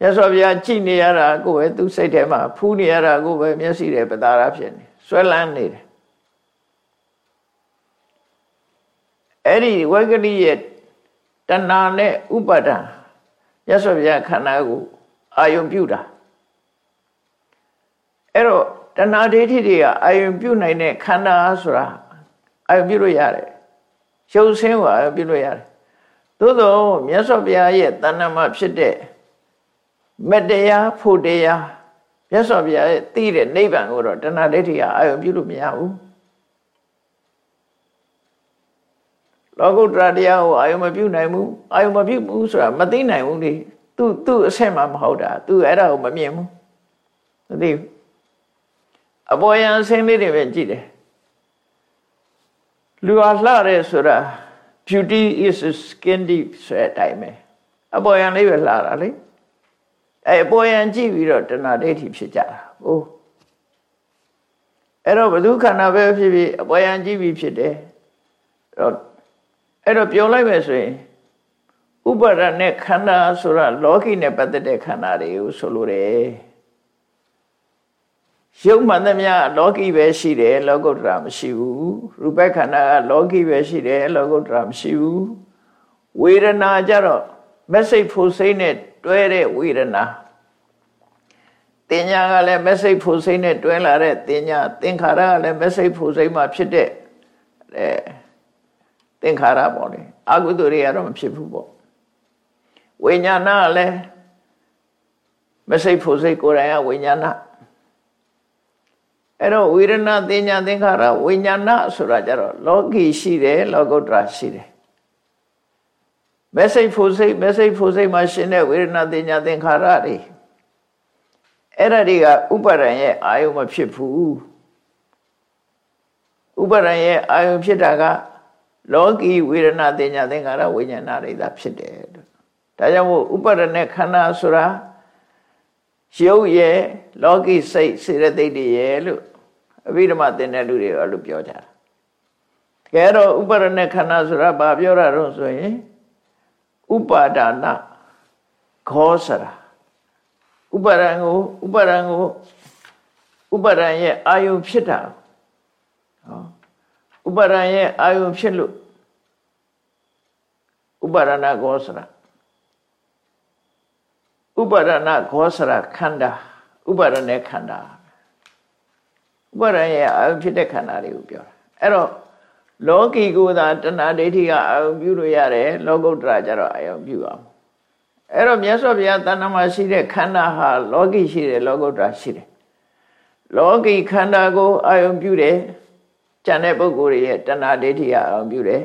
မြတ်စွာဘုရားကြည့်နေရတာကိုပဲသူစိတ်ထဲမှာဖူးနေရတာကိုပဲမျက်စိထဲပတာရဖြစ်နေဆွဲလန်းနေတယ်အဲ့ဒီဝက်ကလေးရဲ့တဏှာနဲ့ဥပါဒံမြတ်စွာဘုရားခန္ဓာကိုအာယုံပြုတာအဲ့တော့တဏှာဒိဋ္ဌိတွေကအာယုံပြုနိုင်တဲ့ခန္ဓာဆိုတာအာယုံပြုလို့ရတယ် ရုပ်ဆင်းကိုအာယုံပြုလို့ရတယ်သို့သောမြတ်စွာဘုရားရဲ့တဏ္ဍမှာဖြစ်တဲ့မတရားဖို့တရားမြတ်စွာဘုရားရဲ့သိတဲ့နိဗ္ဗာန်ကိုတော့တဏှာဒိဋ္ဌိကအာယုံပြုလို့မရဘူးလောကုတ္တရာတရားကိုအာယုံမပြုနိုင်ဘူးအာယုံမပြုဘူးဆိုတာမသိနိုင်ဘူးလေသူသူ့အဆင့်မှမဟုတ်တာသူအဲ့ဒါကိုမမြင်ဘူးမသိဘူးအပေါ်ယံအဆင်းလေးတွေပဲကြည့်တယ် လူဟာလှတယ်ဆိုတာ beauty is skin deep ဆိုတဲ့အတိုင်းပဲအပေါ်ယံလေးပဲလှတာလေအဲအပေါ်ယံကြည့်ပြီးတော့တဏှာဒိဋ္ဌိဖြစ်ကြတာဟုတ်အဲ့တော့ဘု து ခန္ဓာပဲဖြစ်ဖြစ်အပေါ်ယံကြည့်ပြီးဖြစ်တယ်အဲ့တော့အဲ့တော့ပြောလိုက်မယ်ဆိုရင်ဥပါဒနဲ့ခန္ဓာဆိုတာလောကီနဲ့ပတ်သက်တဲ့ခန္ဓာတွေကိုဆိုလိုတယ် ရုပ်မှန်သမျှလောကီပဲရှိတယ်လောကုတ္တရာမရှိဘူးရူပခန္ဓာကလောကီပဲရှိတယ်လောကုတ္တရာမရှိဘူးဝေဒနာကြတော့မက်စိတ်ဖို့စိတ်နဲ့တွဲတဲ့ဝေဒနာတင်ညာကလည်းမက်စိတ်ဖို့စိတ်နဲ့တွဲလာတဲ့တင်ညာသင်္ခါရကလည်းမက်စိတ်ဖို့စိတ်မှာဖြစ်တဲ့အဲသင်္ခါရပေါ့လေအကုသိုလ်တွေကတော့မဖြစ်ဘူးပေါ့ဝိညာဏကလည်းမစိတ်ဖို့စိတ်ကိုယ်တိုင်ကဝိညာဏ အဲ့တော့ဝေဒနာသင်ညာသင်္ခါရဝိညာဏဆိုတာကြတော့လောကီရှိတယ်လောကုတ္တရာရှိတယ်မစိတ်ဖို့စိတ်မစိတ်ဖို့စိတ်မှာရှင်တဲ့ဝေဒနာသင်ညာသင်္ခါရတွေအဲ့ဒါတွေကဥပါဒံရဲ့အာယုံမဖြစ်ဘူးဥပါဒံရဲ့အာယုံဖြစ်တာကလောကီဝေဒနာသင်ညာသင်္ခါရဝိညာဏတွေသာဖြစ်တယ်ဒါကြောင့်မို့ဥပါဒနဲ့ခန္ဓာဆိုတာ ရုပ်ရဲ့လောကီစိတ်စေတသိက်တွေရဲ့လို့အဘိဓမ္မာသင်တဲ့လူတွေကလို့ပြောကြတာတကယ်တော့ဥပါဒနဲ့ခန္ဓာဆိုတာဘာပြောတာတော့ဆိုရင်ဥပါဒါနခောစရာဥပါဒံကိုဥပါဒံကိုဥပါဒံရဲ့အာယုံဖြစ်တာဟောဥပါဒံရဲ့အာယုံဖြစ်လို့ဥပါဒနာခောစရာ ဥပါဒနာခောစရာခန္ဓာဥပါဒနဲ့ခန္ဓာဥပါဒရဲ့အာယုဖြစ်တဲ့ခန္ဓာတွေကိုပြောတာအဲ့တော့လောကီကိုသာတဏှာဒိဋ္ဌိကအာယုပြုလို့ရတယ်လောကုတ္တရာကျတော့အာယုပြုအောင်အဲ့တော့မြတ်စွာဘုရားတဏ္ဍမှာရှိတဲ့ခန္ဓာဟာလောကီရှိတယ်လောကုတ္တရာရှိတယ်လောကီခန္ဓာကိုအာယုပြုတယ်ကျန်တဲ့ပုဂ္ဂိုလ်ရဲ့တဏှာဒိဋ္ဌိကအာယုပြုတယ်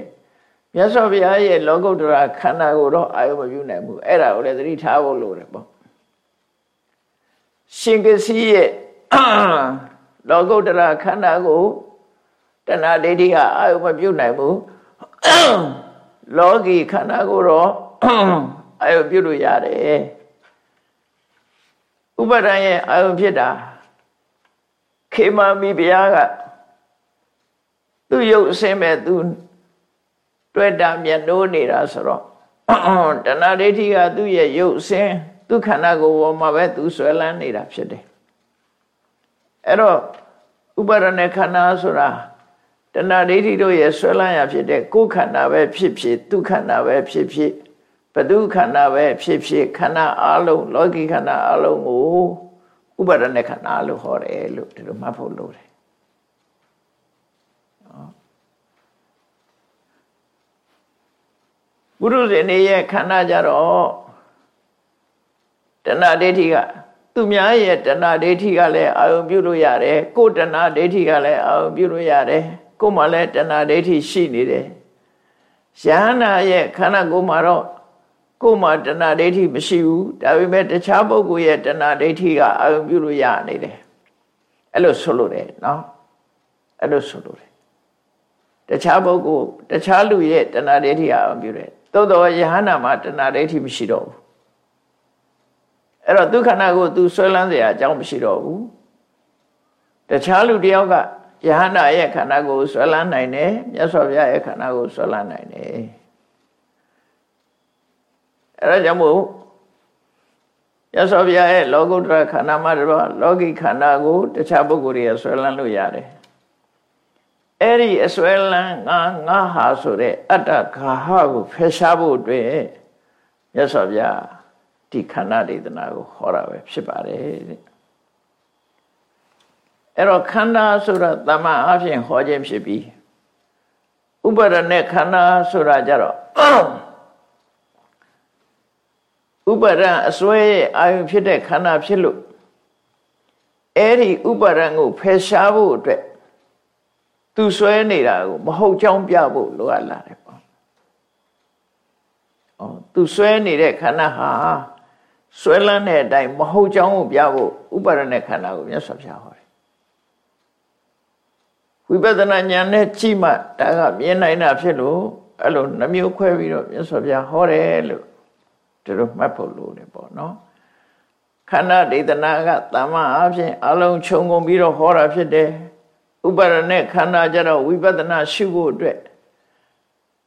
မြတ်စွာဘုရားရဲ့လောကုတ္တရာခန္ဓာကိုတော့အာယုမပြုနိုင်ဘူးအဲ့ဒါကိုလည်းသတိထားဖို့လိုတယ်ပေါ့ရှင်ကစီရဲ့လောကုတ္တရာခန္ဓာကိုတဏှာဒိဋ္ဌိကအာယုမပြုနိုင်ဘူးလောကီခန္ဓာကိုတော့အာယုပြုလို့ရတယ်ဥပါဒံရဲ့အာယုဖြစ်တာခေမာမိဘုရားကသူ့ရုပ်အစင်းမဲ့သူ တွေ့တာမျက်နှိုးနေတာဆိုတော့တဏှာဒိဋ္ဌိကသူ့ရဲ့ရုပ်ဆင်းသူခန္ဓာကိုယ်ပေါ်မှာပဲသူဆွဲလန်းနေတာဖြစ်တယ်အဲ့တော့ဥပါဒณะခန္ဓာဆိုတာတဏှာဒိဋ္ဌိတို့ရဲ့ဆွဲလန်းရဖြစ်တဲ့ကိုယ်ခန္ဓာပဲဖြစ်ဖြစ်သူခန္ဓာပဲဖြစ်ဖြစ်ဘဒုခန္ဓာပဲဖြစ်ဖြစ်ခန္ဓာအလုံးလောကီခန္ဓာအလုံးကိုဥပါဒณะခန္ဓာလို့ဟောတယ်လို့ဒီလိုမှတ်ဖို့လိုတယ် ပုရုဇဉ်တွေရဲ့ခန္ဓာကြတော့တဏှာဒိဋ္ဌိကသူများရဲ့တဏှာဒိဋ္ဌိကလည်းအာယုံပြုလို့ရတယ်ကိုယ်တဏှာဒိဋ္ဌိကလည်းအာယုံပြုလို့ရတယ်ကိုယ်မှလည်းတဏှာဒိဋ္ဌိရှိနေတယ်ယန္နာရဲ့ခန္ဓာကိုယ်မှာတော့ကိုယ်မှာတဏှာဒိဋ္ဌိမရှိဘူးဒါပေမဲ့တခြားပုဂ္ဂိုလ်ရဲ့တဏှာဒိဋ္ဌိကအာယုံပြုလို့ရနေတယ်အဲ့လိုဆိုလို့တယ်နော်အဲ့လိုဆိုလို့တယ်တခြားပုဂ္ဂိုလ်တခြားလူရဲ့တဏှာဒိဋ္ဌိအာယုံပြုတယ် သို့တော်ယဟန္တာမှာတဏှာဒိဋ္ဌိမရှိတော့ဘူးအဲ့တော့ဒုက္ခနာကို तू ဆွဲလန်းเสียအကြောင်းမရှိတော့ဘူးတခြားလူတယောက်ကယဟန္တာရဲ့ခန္ဓာကိုဆွဲလန်းနိုင်တယ်မြတ်စွာဘုရားရဲ့ခန္ဓာကိုဆွဲလန်းနိုင်တယ်အဲ့ဒါကြောင့်မို့မြတ်စွာဘုရားရဲ့လောကုတ္တရခန္ဓာမှာတော့လောကီခန္ဓာကိုတခြားပုဂ္ဂိုလ်တွေဆွဲလန်းလို့ရတယ် အဲ့ဒီအစွဲလန်းငါငါဟာဆိုတဲ့အတ္တဂါဟကိုဖယ်ရှားဖို့အတွက်မြတ်စွာဘုရားဒီခန္ဓာဒေသနာကိုဟောတာပဲဖြစ်ပါတယ်တဲ့အဲ့တော့ခန္ဓာဆိုတာတမန်အဖြစ်ဟောခြင်းဖြစ်ပြီးဥပါဒနဲ့ခန္ဓာဆိုတာကြတော့ဥပါဒအစွဲရဲ့အာယုဖြစ်တဲ့ခန္ဓာဖြစ်လို့အဲ့ဒီဥပါဒကိုဖယ်ရှားဖို့အတွက် သူဆွဲနေတာကိုမဟုတ်ကြောင်းပြဖို့လိုအပ်လာတယ်ပေါ့။အော်သူဆွဲနေတဲ့ခန္ဓာဟာဆွဲလန်းတဲ့အတိုင်းမဟုတ်ကြောင်းကိုပြဖို့ဥပါဒနဲ့ခန္ဓာကိုမြတ်စွာဘုရားဟောတယ်ဝိပဿနာဉာဏ်နဲ့ကြည့်မှဒါကမြင်နိုင်တာဖြစ်လို့အဲ့လိုနှမျိုးခွဲပြီးတော့မြတ်စွာဘုရားဟောတယ်လို့တို့မှတ်ဖို့လိုတယ်ပေါ့နော်ခန္ဓာဒေသနာကတမ္မာအဖြစ်အလုံးခြုံငုံပြီးတော့ဟောတာဖြစ်တယ် ဥပါရณะခန္ဓာကြတော့ဝိပဿနာရှုဖို့အတွက်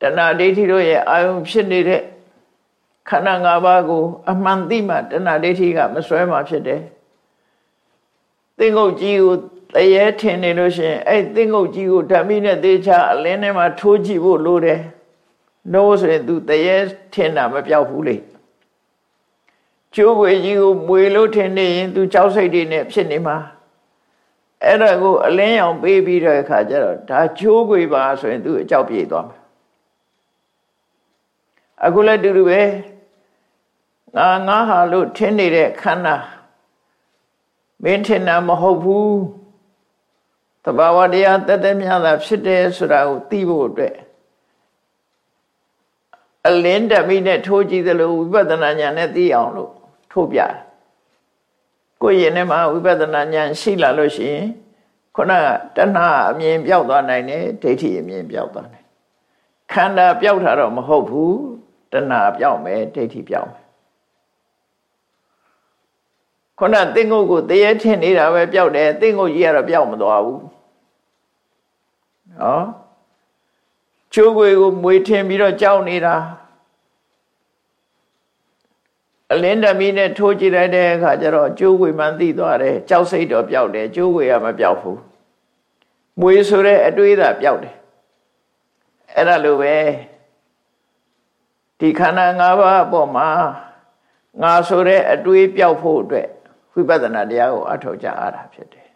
တဏှာဒိဋ္ဌိတို့ရဲ့အာယုံဖြစ်နေတဲ့ခန္ဓာ၅ပါးကို အမှန်သိမှတဏှာဒိဋ္ဌိကမစွဲမှဖြစ်တယ်သင်္ကုတ်ကြီးကိုတရေထင်နေလို့ရှိရင်အဲ့သင်္ကုတ်ကြီးကိုဓမ္မိနဲ့သေချာအလင်းထဲမှာထိုးကြည့်ဖို့လိုတယ်။နိုးဆိုရင် तू တရေထင်တာမပြောက်ဘူးလေ။ကျိုးွယ်ကြီးကိုမွေလို့ထင်နေရင် तू ကြောက်စိတ်တွေနဲ့ဖြစ်နေမှာ အဲ့ဒါကိုအလင်းရောင်ပေးပြီးတဲ့အခါကျတော့ဒါကျိုးွယ်ပါဆိုရင် तू အကြောက်ပြေသွားမှာ။အခုလည်းတူတူပဲငါငါဟာလို့ထင်နေတဲ့ခန္ဓာမင်းထင်တာမဟုတ်ဘူးတဘာဝတရားတသက်မြတာဖြစ်တယ်ဆိုတာကိုသိဖို့အတွက်အလင်းတမိနဲ့ထိုးကြည့်သလိုဝိပဿနာဉာဏ်နဲ့သိအောင်လို့ထိုးပြတယ် ကိုယ်ရင်ထဲမှာဝိပဿနာဉာဏ်ရှိလာလို့ရှိရင်ခုနကတဏှာအမြင်ပြောက်သွားနိုင်တယ်ဒိဋ္ဌိအမြင်ပြောက်သွားနိုင်ခန္ဓာပြောက်တာတော့မဟုတ်ဘူးတဏှာပြောက်မယ်ဒိဋ္ဌိပြောက်မယ်ခုနသင်္ကုတ်ကိုတရေထင်နေတာပဲပျောက်တယ်သင်္ကုတ်ကြီးကတော့ပျောက်မသွားဘူးနော်ချိုးခွေကိုမွေထင်ပြီးတော့ကြောက်နေတာ အလင်းတမီနဲ့ထိုးကြည့်လိုက်တဲ့အခါကျတော့ကျိုးခွေမှန်သိသွားတယ်ကြောက်စိတ်တော့ပျောက်တယ်ကျိုးခွေကမပျောက်ဘူးမွေဆိုတဲ့အတွေးသာပျောက်တယ်အဲ့ဒါလိုပဲဒီခန္ဓာ၅ပါးအပေါ်မှာငါဆိုတဲ့အတွေးပျောက်ဖို့အတွက်ဝိပဿနာတရားကိုအထောက်ကြအားတာဖြစ်တယ်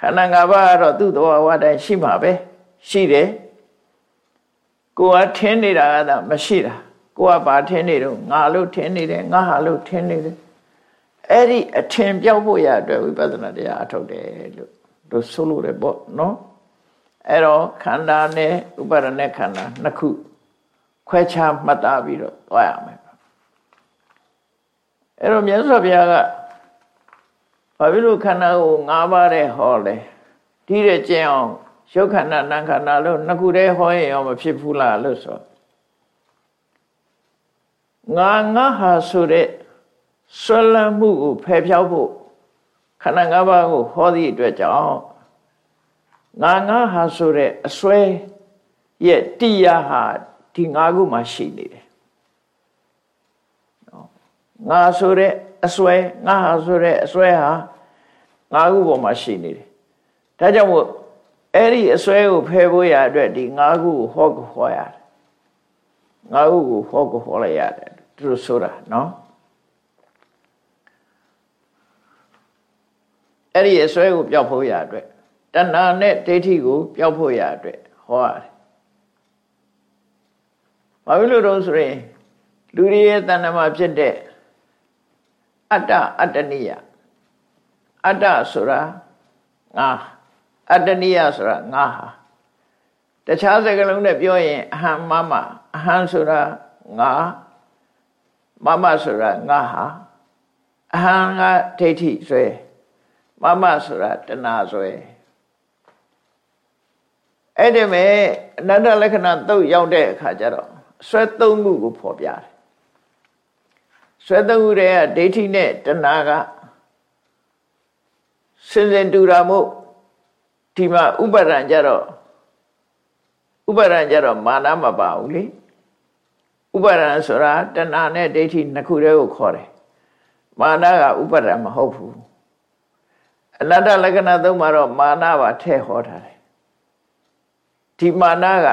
ခန္ဓာ၅ပါးကတော့သူ့သဘောဝတိုင်းရှိမှာပဲရှိတယ်ကိုကထင်းနေတာကသာမရှိတာ ကိုကဘာထင်းနေတော့ငါလို့ထင်းနေတယ်ငါဟာလို့ထင်းနေတယ်အဲ့ဒီအထင်ပြောက်ဖို့ရအတွက်ဝိပဿနာတရားအထောက်တယ်လို့တို့ဆိုလို့ရပေါ့နော်အဲ့တော့ခန္ဓာနဲ့ဥပါဒณะခန္ဓာနှစ်ခုခွဲခြားမှတ်သားပြီးတော့သွားရမယ်အဲ့တော့မြတ်စွာဘုရားကဘာဖြစ်လို့ခန္ဓာကို၅ပါးတဲ့ဟောလဲဒီတဲ့ကျင့်အောင်ရုပ်ခန္ဓာနာမ်ခန္ဓာလို့နှစ်ခုတည်းဟောရင်ရောမဖြစ်ဘူးလားလို့ဆို ငါငါဟာဆိုတဲ့ဆွလန်းမှုကိုဖယ်ဖြောက်ဖို့ခန္ဓာ၅ပါးကိုဟောသည့်အတွက်ကြောင့်ငါငါဟာဆိုတဲ့အစွဲရဲ့တရားဟာဒီ၅ခုမှရှိနေတယ်ငါဆိုတဲ့အစွဲငါဟာဆိုတဲ့အစွဲဟာငါးခုပေါ်မှာရှိနေတယ်ဒါကြောင့်မို့အဲ့ဒီအစွဲကိုဖယ်ဖို့ရအတွက်ဒီငါးခုကိုဟောကိုဟောရတယ်ငါးခုကိုဟောကိုဟောလိုက်ရတယ် သူတို့ဆိုတာနော်အဲ့ဒီအစွဲကိုပျောက်ဖို့ရအတွက်တဏှာနဲ့ဒိဋ္ဌိကိုပျောက်ဖို့ရအတွက်ဟောရတယ်ဘာဖြစ်လို့တော့ဆိုရင်လူတွေရဲ့တဏ္ဍမှာဖြစ်တဲ့အတ္တအတ္တနိယအတ္တဆိုတာငါအတ္တနိယဆိုတာငါဟာတခြားစကားလုံးနဲ့ပြောရင်အဟံမမအဟံဆိုတာငါ မမဆိုတာငါဟာအဟံကဒိဋ္ဌိဆွဲမမဆိုတာတဏှာဆွဲအဲ့ဒီမဲ့အနတ္တလက္ခဏာသုတ်ရောက်တဲ့အခါကျတော့ဆွဲသုံးခုကိုဖော်ပြတယ်ဆွဲသုံးခုတည်းကဒိဋ္ဌိနဲ့တဏှာကစင်စင်တူတာမို့ဒီမှာဥပါဒံကြတော့ဥပါဒံကြတော့မာနမပါဘူးလေ ဥပါဒံဆိုတာတဏှာနဲ့ဒိဋ္ဌိနှစ်ခုတည်းကိုခေါ်တယ်မာနကဥပါဒံမဟုတ်ဘူးအနတ္တလက္ခဏာသုံးမှာတော့မာနပါထည့်ဟောထားတယ်ဒီမာနက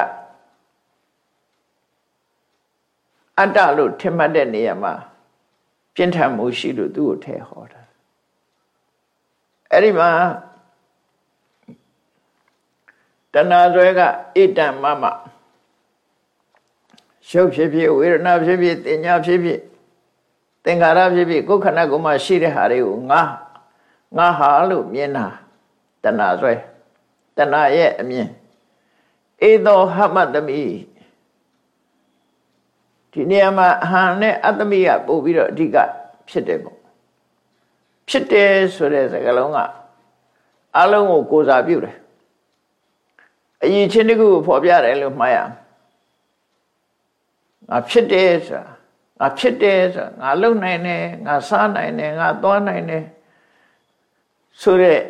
အတ္တလို့ထင်မှတ်တဲ့နေရာမှာပြင်းထန်မှုရှိလို့သူ့ကိုထည့်ဟောတာအဲ့ဒီမှာတဏှာဇွဲကဣတံမမ ရှုပ်ဖြစ်ဖြစ်ဝေဒနာဖြစ်ဖြစ်တင်ညာဖြစ်ဖြစ်သင်္ခါရဖြစ်ဖြစ်ကိုယ်ခန္ဓာကိုယ်မှာရှိတဲ့ဟာတွေကိုငါငါဟာလို့မြင်တာတဏှာဇွဲတဏှာရဲ့အမြင်ဧသောဟမတမိဒီနေရာမှာအဟံနဲ့အတ္တမိကပို့ပြီးတော့အဓိကဖြစ်တယ်ပေါ့ဖြစ်တယ်ဆိုတဲ့စကားလုံးကအလုံးကိုကိုးစားပြုတယ်အရင်ချင်းတစ်ခုကိုဖော်ပြတယ်လို့မှားရငါ ဖြစ်တယ်ဆိုတာငါဖြစ်တယ်ဆိုတာငါလုံနိုင်တယ်ငါစားနိုင်တယ်ငါသွားနိုင်တယ်ဆိုတဲ့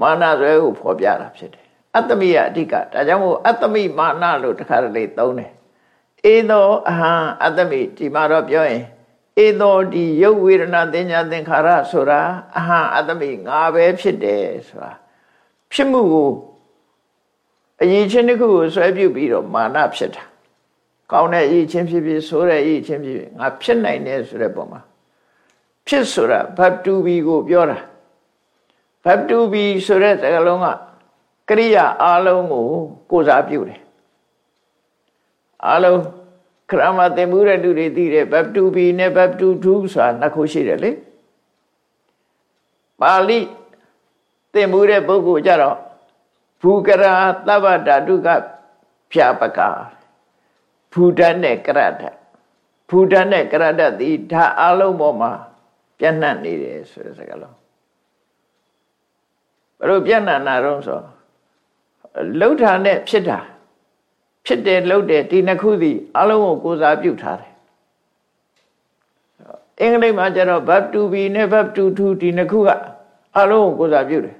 မာနဇွဲကိုဖော်ပြတာဖြစ်တယ်အတ္တမိယအဓိကဒါကြောင့်မို့အတ္တမိမာနလို့တခါတလေသုံးတယ်ဧသောအဟံအတ္တမိဒီမှာတော့ပြောရင်ဧသောဒီရုပ်ဝေဒနာသင်ညာသင်္ခါရဆိုတာအဟံအတ္တမိငါပဲဖြစ်တယ်ဆိုတာဖြစ်မှုကိုအရေးချင်းတစ်ခုကိုဆွဲပြုတ်ပြီးတော့မာနဖြစ်တာ ကောင်းတဲ့အရေးချင်းဖြစ်ဖြစ်ဆိုးတဲ့အရေးချင်းဖြစ်ဖြစ်ငါဖြစ်နိုင်တယ်ဆိုတဲ့ပုံမှာဖြစ်ဆိုတာဘတ်တူဘီကိုပြောတာဘတ်တူဘီဆိုတဲ့စကားလုံးကကရိယာအလုံးကိုကိုစားပြုတယ်အလုံးခရမသင်မှုတဲ့လူတွေသိတယ်ဘတ်တူဘီနဲ့ဘတ်တူထူးဆိုတာနှစ်ခုရှိတယ်လေပါဠိသင်မှုတဲ့ပုဂ္ဂိုလ်ကြတော့ဘူကရာသဗ္ဗဓာတုကဖြာပကာ ဘူတတ်နဲ့ကရတ္တဘူတတ်နဲ့ကရတ္တသည်ဓာအလုံးပေါ်မှာပြန့်နှံ့နေတယ်ဆိုတဲ့စကားလုံးဘယ်လိုပြန့်နှံ့တာတော့ဆိုလှုပ်တာနဲ့ဖြစ်တာဖြစ်တယ်လှုပ်တယ်ဒီနှစ်ခုသည်အလုံးကိုကိုးစားပြုထားတယ်အင်္ဂလိပ်မှာကျတော့ verb to be နဲ့ verb to do ဒီနှစ်ခုကအလုံးကိုကိုးစားပြုတယ်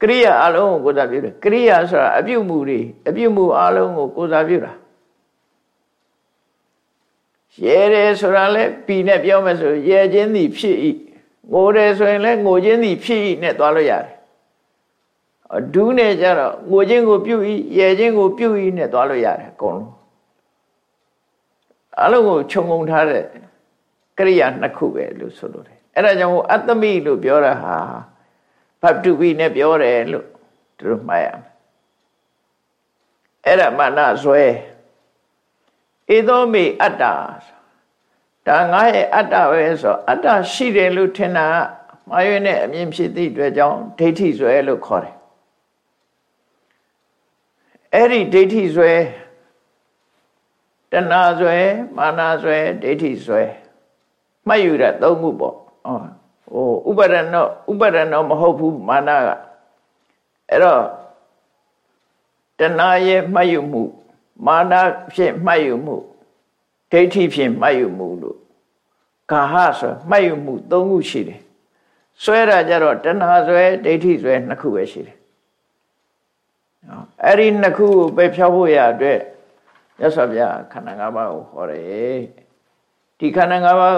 ကရိယာအလုံးကိုကိုးစားပြုတယ်ကရိယာဆိုတာအပြုမှုတွေအပြုမှုအလုံးကိုကိုးစားပြုတာရဲတယ်ဆိုတာလဲပြီးနဲ့ပြောမယ်ဆိုရဲခြင်းသည်ဖြစ်၏ငိုတယ်ဆိုရင်လဲငိုခြင်းသည်ဖြစ်၏နဲ့သွားလို့ရတယ်ဒူးနဲ့ကြတော့ငိုခြင်းကိုပြု၏ရဲခြင်းကိုပြု၏နဲ့သွားလို့ရတယ်အကုန်လုံးအလုံးကိုခြုံငုံထားတဲ့ကရိယာနှစ်ခုပဲလို့ဆိုလို့တယ်အဲ့ဒါကြောင့်အတ္တမိလို့ပြောတာဟာ ဘတ်တုပိနဲ့ပြောတယ်လို့သူတို့မှတ်ရမယ်အဲ့ဒါမာနဇွဲဧသောမိအတ္တဒါငါရဲ့အတ္တပဲဆိုအတ္တရှိတယ်လို့ထင်တာမှားရွေးတဲ့အမြင်ဖြစ်သည့်အတွက်ကြောင့်ဒိဋ္ဌိဇွဲလို့ခေါ်တယ်အဲ့ဒီဒိဋ္ဌိဇွဲတဏှာဇွဲမာနဇွဲဒိဋ္ဌိဇွဲမှတ်ယူတဲ့သုံးခုပေါ့ဟော ဟိုဥပါဒနောဥပါဒနောမဟုတ်ဘူးမာနကအဲ့တော့တဏှာရဲ့မှတ်ယူမှုမာနဖြင့်မှတ်ယူမှုဒိဋ္ဌိဖြင့်မှတ်ယူမှုလို့ကာဟဆိုမှတ်ယူမှု၃ခုရှိတယ်ဆွဲတာကြတော့တဏှာဆွဲဒိဋ္ဌိဆွဲနှစ်ခုပဲရှိတယ်အဲ့ဒီနှစ်ခုကိုပဲဖြောက်ဖို့ရအတွက်ရသော်ဗျာခန္ဓာ၅ပါးကိုဟောတယ်ဒီခန္ဓာ၅ပါး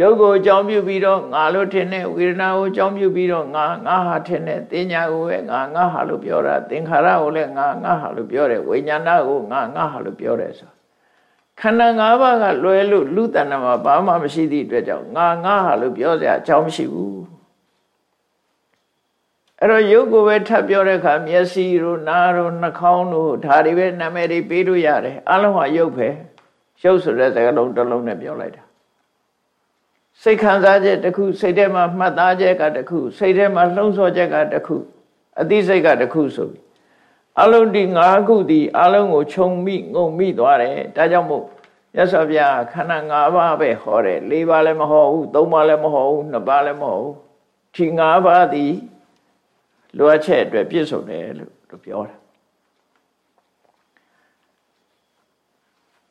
ရုပ်ကိုအကြောင်းပြုပြီးတော့ငါလို့ထင်တဲ့ဝေဒနာကိုအကြောင်းပြုပြီးတော့ငါငါဟာထင်တဲ့တင်ညာကိုပဲငါငါဟာလို့ပြောတာသင်္ခါရကိုလည်းငါငါဟာလို့ပြောတယ်ဝိညာဏကိုငါငါဟာလို့ပြောတယ်ဆိုခန္ဓာ၅ပါးကလွယ်လို့လူတဏ္ဍမှာဘာမှမရှိသည့်အတွက်ကြောင့်ငါငါဟာလို့ပြောစရာအကြောင်းမရှိဘူးအဲ့တော့ရုပ်ကိုပဲထပ်ပြောတဲ့အခါမျက်စိတို့နားတို့နှာခေါင်းတို့ဒါတွေပဲနာမည်တွေပေးလို့ရတယ်အလုံးဟာရုပ်ပဲရုပ်ဆိုတဲ့စကားလုံးတစ်လုံးနဲ့ပြောလိုက်တာ စိတ်ခံစားချက်တစ်ခုစိတ်ထဲမှာမှတ်သားချက်ကတစ်ခုစိတ်ထဲမှာလှုံ့ဆော်ချက်ကတစ်ခုအသိစိတ်ကတစ်ခုဆိုပြီးအလုံးဒီ၅ခုဒီအလုံးကိုခြုံမိငုံမိသွားတယ်ဒါကြောင့်မို့ရသော်ဗျာခန္ဓာ၅ပါးပဲဟောတယ်၄ပါးလည်းမဟောဘူး၃ပါးလည်းမဟောဘူး၂ပါးလည်းမဟောဘူးဒီ၅ပါးဒီလိုအပ်ချက်အတွက်ပြည့်စုံတယ်လို့ပြောတာ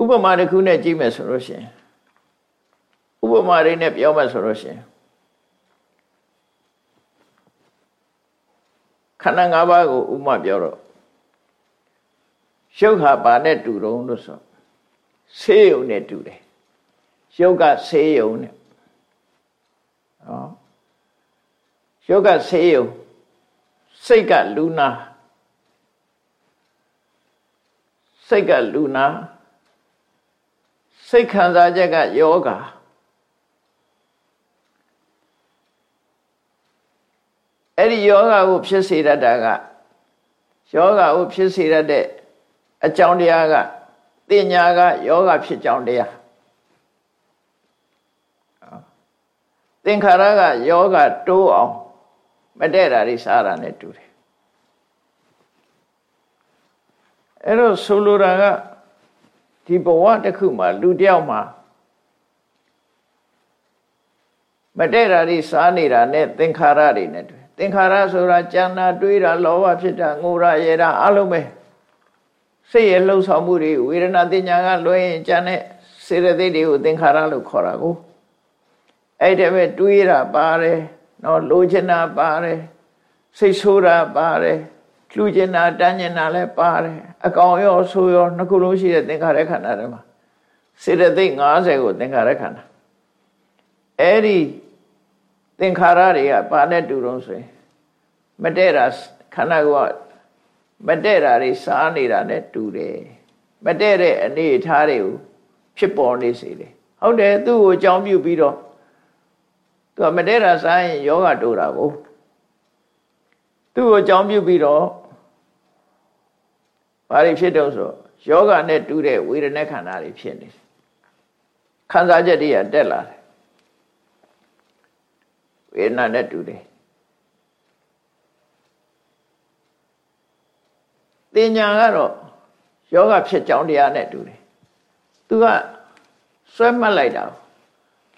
ဥပမာတစ်ခုနဲ့ကြည့်မယ်ဆိုလို့ရှိရင် ဥပမာလေးနဲ့ပြောမယ်ဆိုလို့ရှိရင်ခန္ဓာ၅ပါးကိုဥပမာပြောတော့ရုပ်ဟာဘာနဲ့တူတုံးလို့ဆိုဆေးရုံနဲ့တူတယ်ရုပ်ကဆေးရုံနဲ့ဟောရုပ်ကဆေးရုံစိတ်ကလူနာစိတ်ကလူနာစိတ်ခံစားချက်ကယောဂ အဲ့ဒီယောဂကိုဖြစ်စေတတ်တာကယောဂကိုဖြစ်စေတတ်တဲ့အကြောင်းတရားကတင်ညာကယောဂဖြစ်ကြောင်းတရားသင်္ခါရကယောဂတိုးအောင်မတည့်တာတွေစားတာနဲ့တူတယ်အဲ့တော့ဆိုလိုတာကဒီဘဝတစ်ခုမှာလူတယောက်မှာမတည့်တာတွေစားနေတာနဲ့သင်္ခါရတွေနဲ့တူ သင်္ခါရဆိုတာကြံတာတွေးတာလောဘဖြစ်တာငိုရရဲတာအလုံးပဲစိတ်ရဲ့လှုပ်ဆောင်မှုတွေဝေဒနာတင်ညာကလွှဲရင်ကြံတဲ့စေတသိက်တွေကိုသင်္ခါရလို့ခေါ်တာကိုအဲ့ဒါပဲတွေးတာပါတယ်နော်လိုချင်တာပါတယ်စိတ်ဆိုးတာပါတယ်လှူချင်တာတန်းချင်တာလည်းပါတယ်အကောင်ရောဆိုရောနှစ်ခုလုံးရှိတဲ့သင်္ခါရခန္ဓာတွေမှာစေတသိက်50ကိုသင်္ခါရခန္ဓာအဲ့ဒီ သင်္ခါရတွေကပါနဲ့တူတော့ဆိုရင်မတည့်တာခန္ဓာကမတည့်တာတွေစားနေတာနဲ့တူတယ်မတည့်တဲ့အနေအထားတွေကိုဖြစ်ပေါ်နေစေတယ်ဟုတ်တယ်သူ့ကိုအကြောင်းပြုပြီးတော့သူကမတည့်တာစားရင်ယောဂတိုးတာကိုသူ့ကိုအကြောင်းပြုပြီးတော့ဘာတွေဖြစ်တော့ဆိုယောဂနဲ့တူတဲ့ဝေဒနာခန္ဓာတွေဖြစ်နေခံစားချက်တွေကတက်လာတယ် ဝေဒနာနဲ့တူတယ်တင်ညာကတော့ယောဂဖြစ်ကြောင်းတရားနဲ့တူတယ်သူကဆွဲမှတ်လိုက်တာ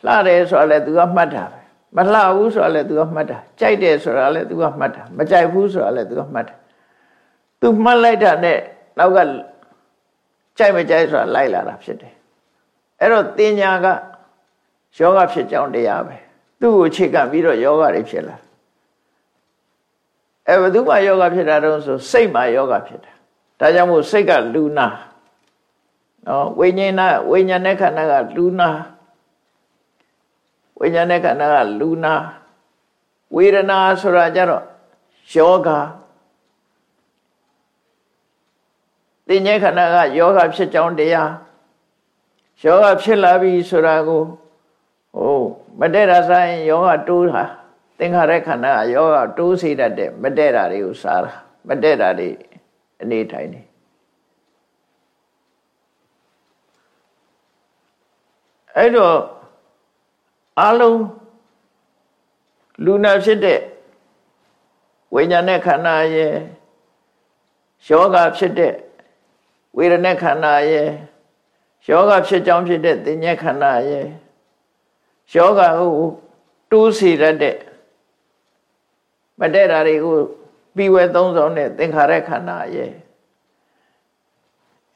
လှတယ်ဆိုတာလည်းသူကမှတ်တာပဲမလှဘူးဆိုတာလည်းသူကမှတ်တာကြိုက်တယ်ဆိုတာလည်းသူကမှတ်တာမကြိုက်ဘူးဆိုတာလည်းသူကမှတ်တာသူမှတ်လိုက်တာနဲ့နောက်ကကြိုက်မကြိုက်ဆိုတာလိုက်လာတာဖြစ်တယ်အဲ့တော့တင်ညာကယောဂဖြစ်ကြောင်းတရားပဲ သူ့ကိုအခြေခံပြီးတော့ယောဂတွေဖြစ်လာအဲဘယ်သူမှယောဂဖြစ်တာတော့ဆိုစိတ်မှာယောဂဖြစ်တာဒါကြောင့်မို့စိတ်ကလူနာနော်ဝိညာဏဝိညာဉ်နဲ့ခန္ဓာကလူနာဝိညာဉ်နဲ့ခန္ဓာကလူနာဝေဒနာဆိုတာကြတော့ယောဂတင်ញဲခန္ဓာကယောဂဖြစ်ကြောင်းတရားယောဂဖြစ်လာပြီဆိုတာကို ဟိုမတည့်တာဆိုင်ယောဂတိုးတာသင်္ခါရခန္ဓာကယောဂတိုးစေတတ်တဲ့မတည့်တာတွေကိုစားတာမတည့်တာတွေအနေထိုင်နေအဲ့တော့အလုံးလူနာဖြစ်တဲ့ဝိညာဉ်နဲ့ခန္ဓာရဲ့ယောဂဖြစ်တဲ့ဝေဒနာခန္ဓာရဲ့ယောဂဖြစ်ကြောင်းဖြစ်တဲ့သင်္ညက်ခန္ဓာရဲ့ ယောဂကိုတိုးစီရတဲ့မတည့်တာတွေကိုပြီးဝဲသုံးဆောင်တဲ့သင်္ခါရခန္ဓာရဲ့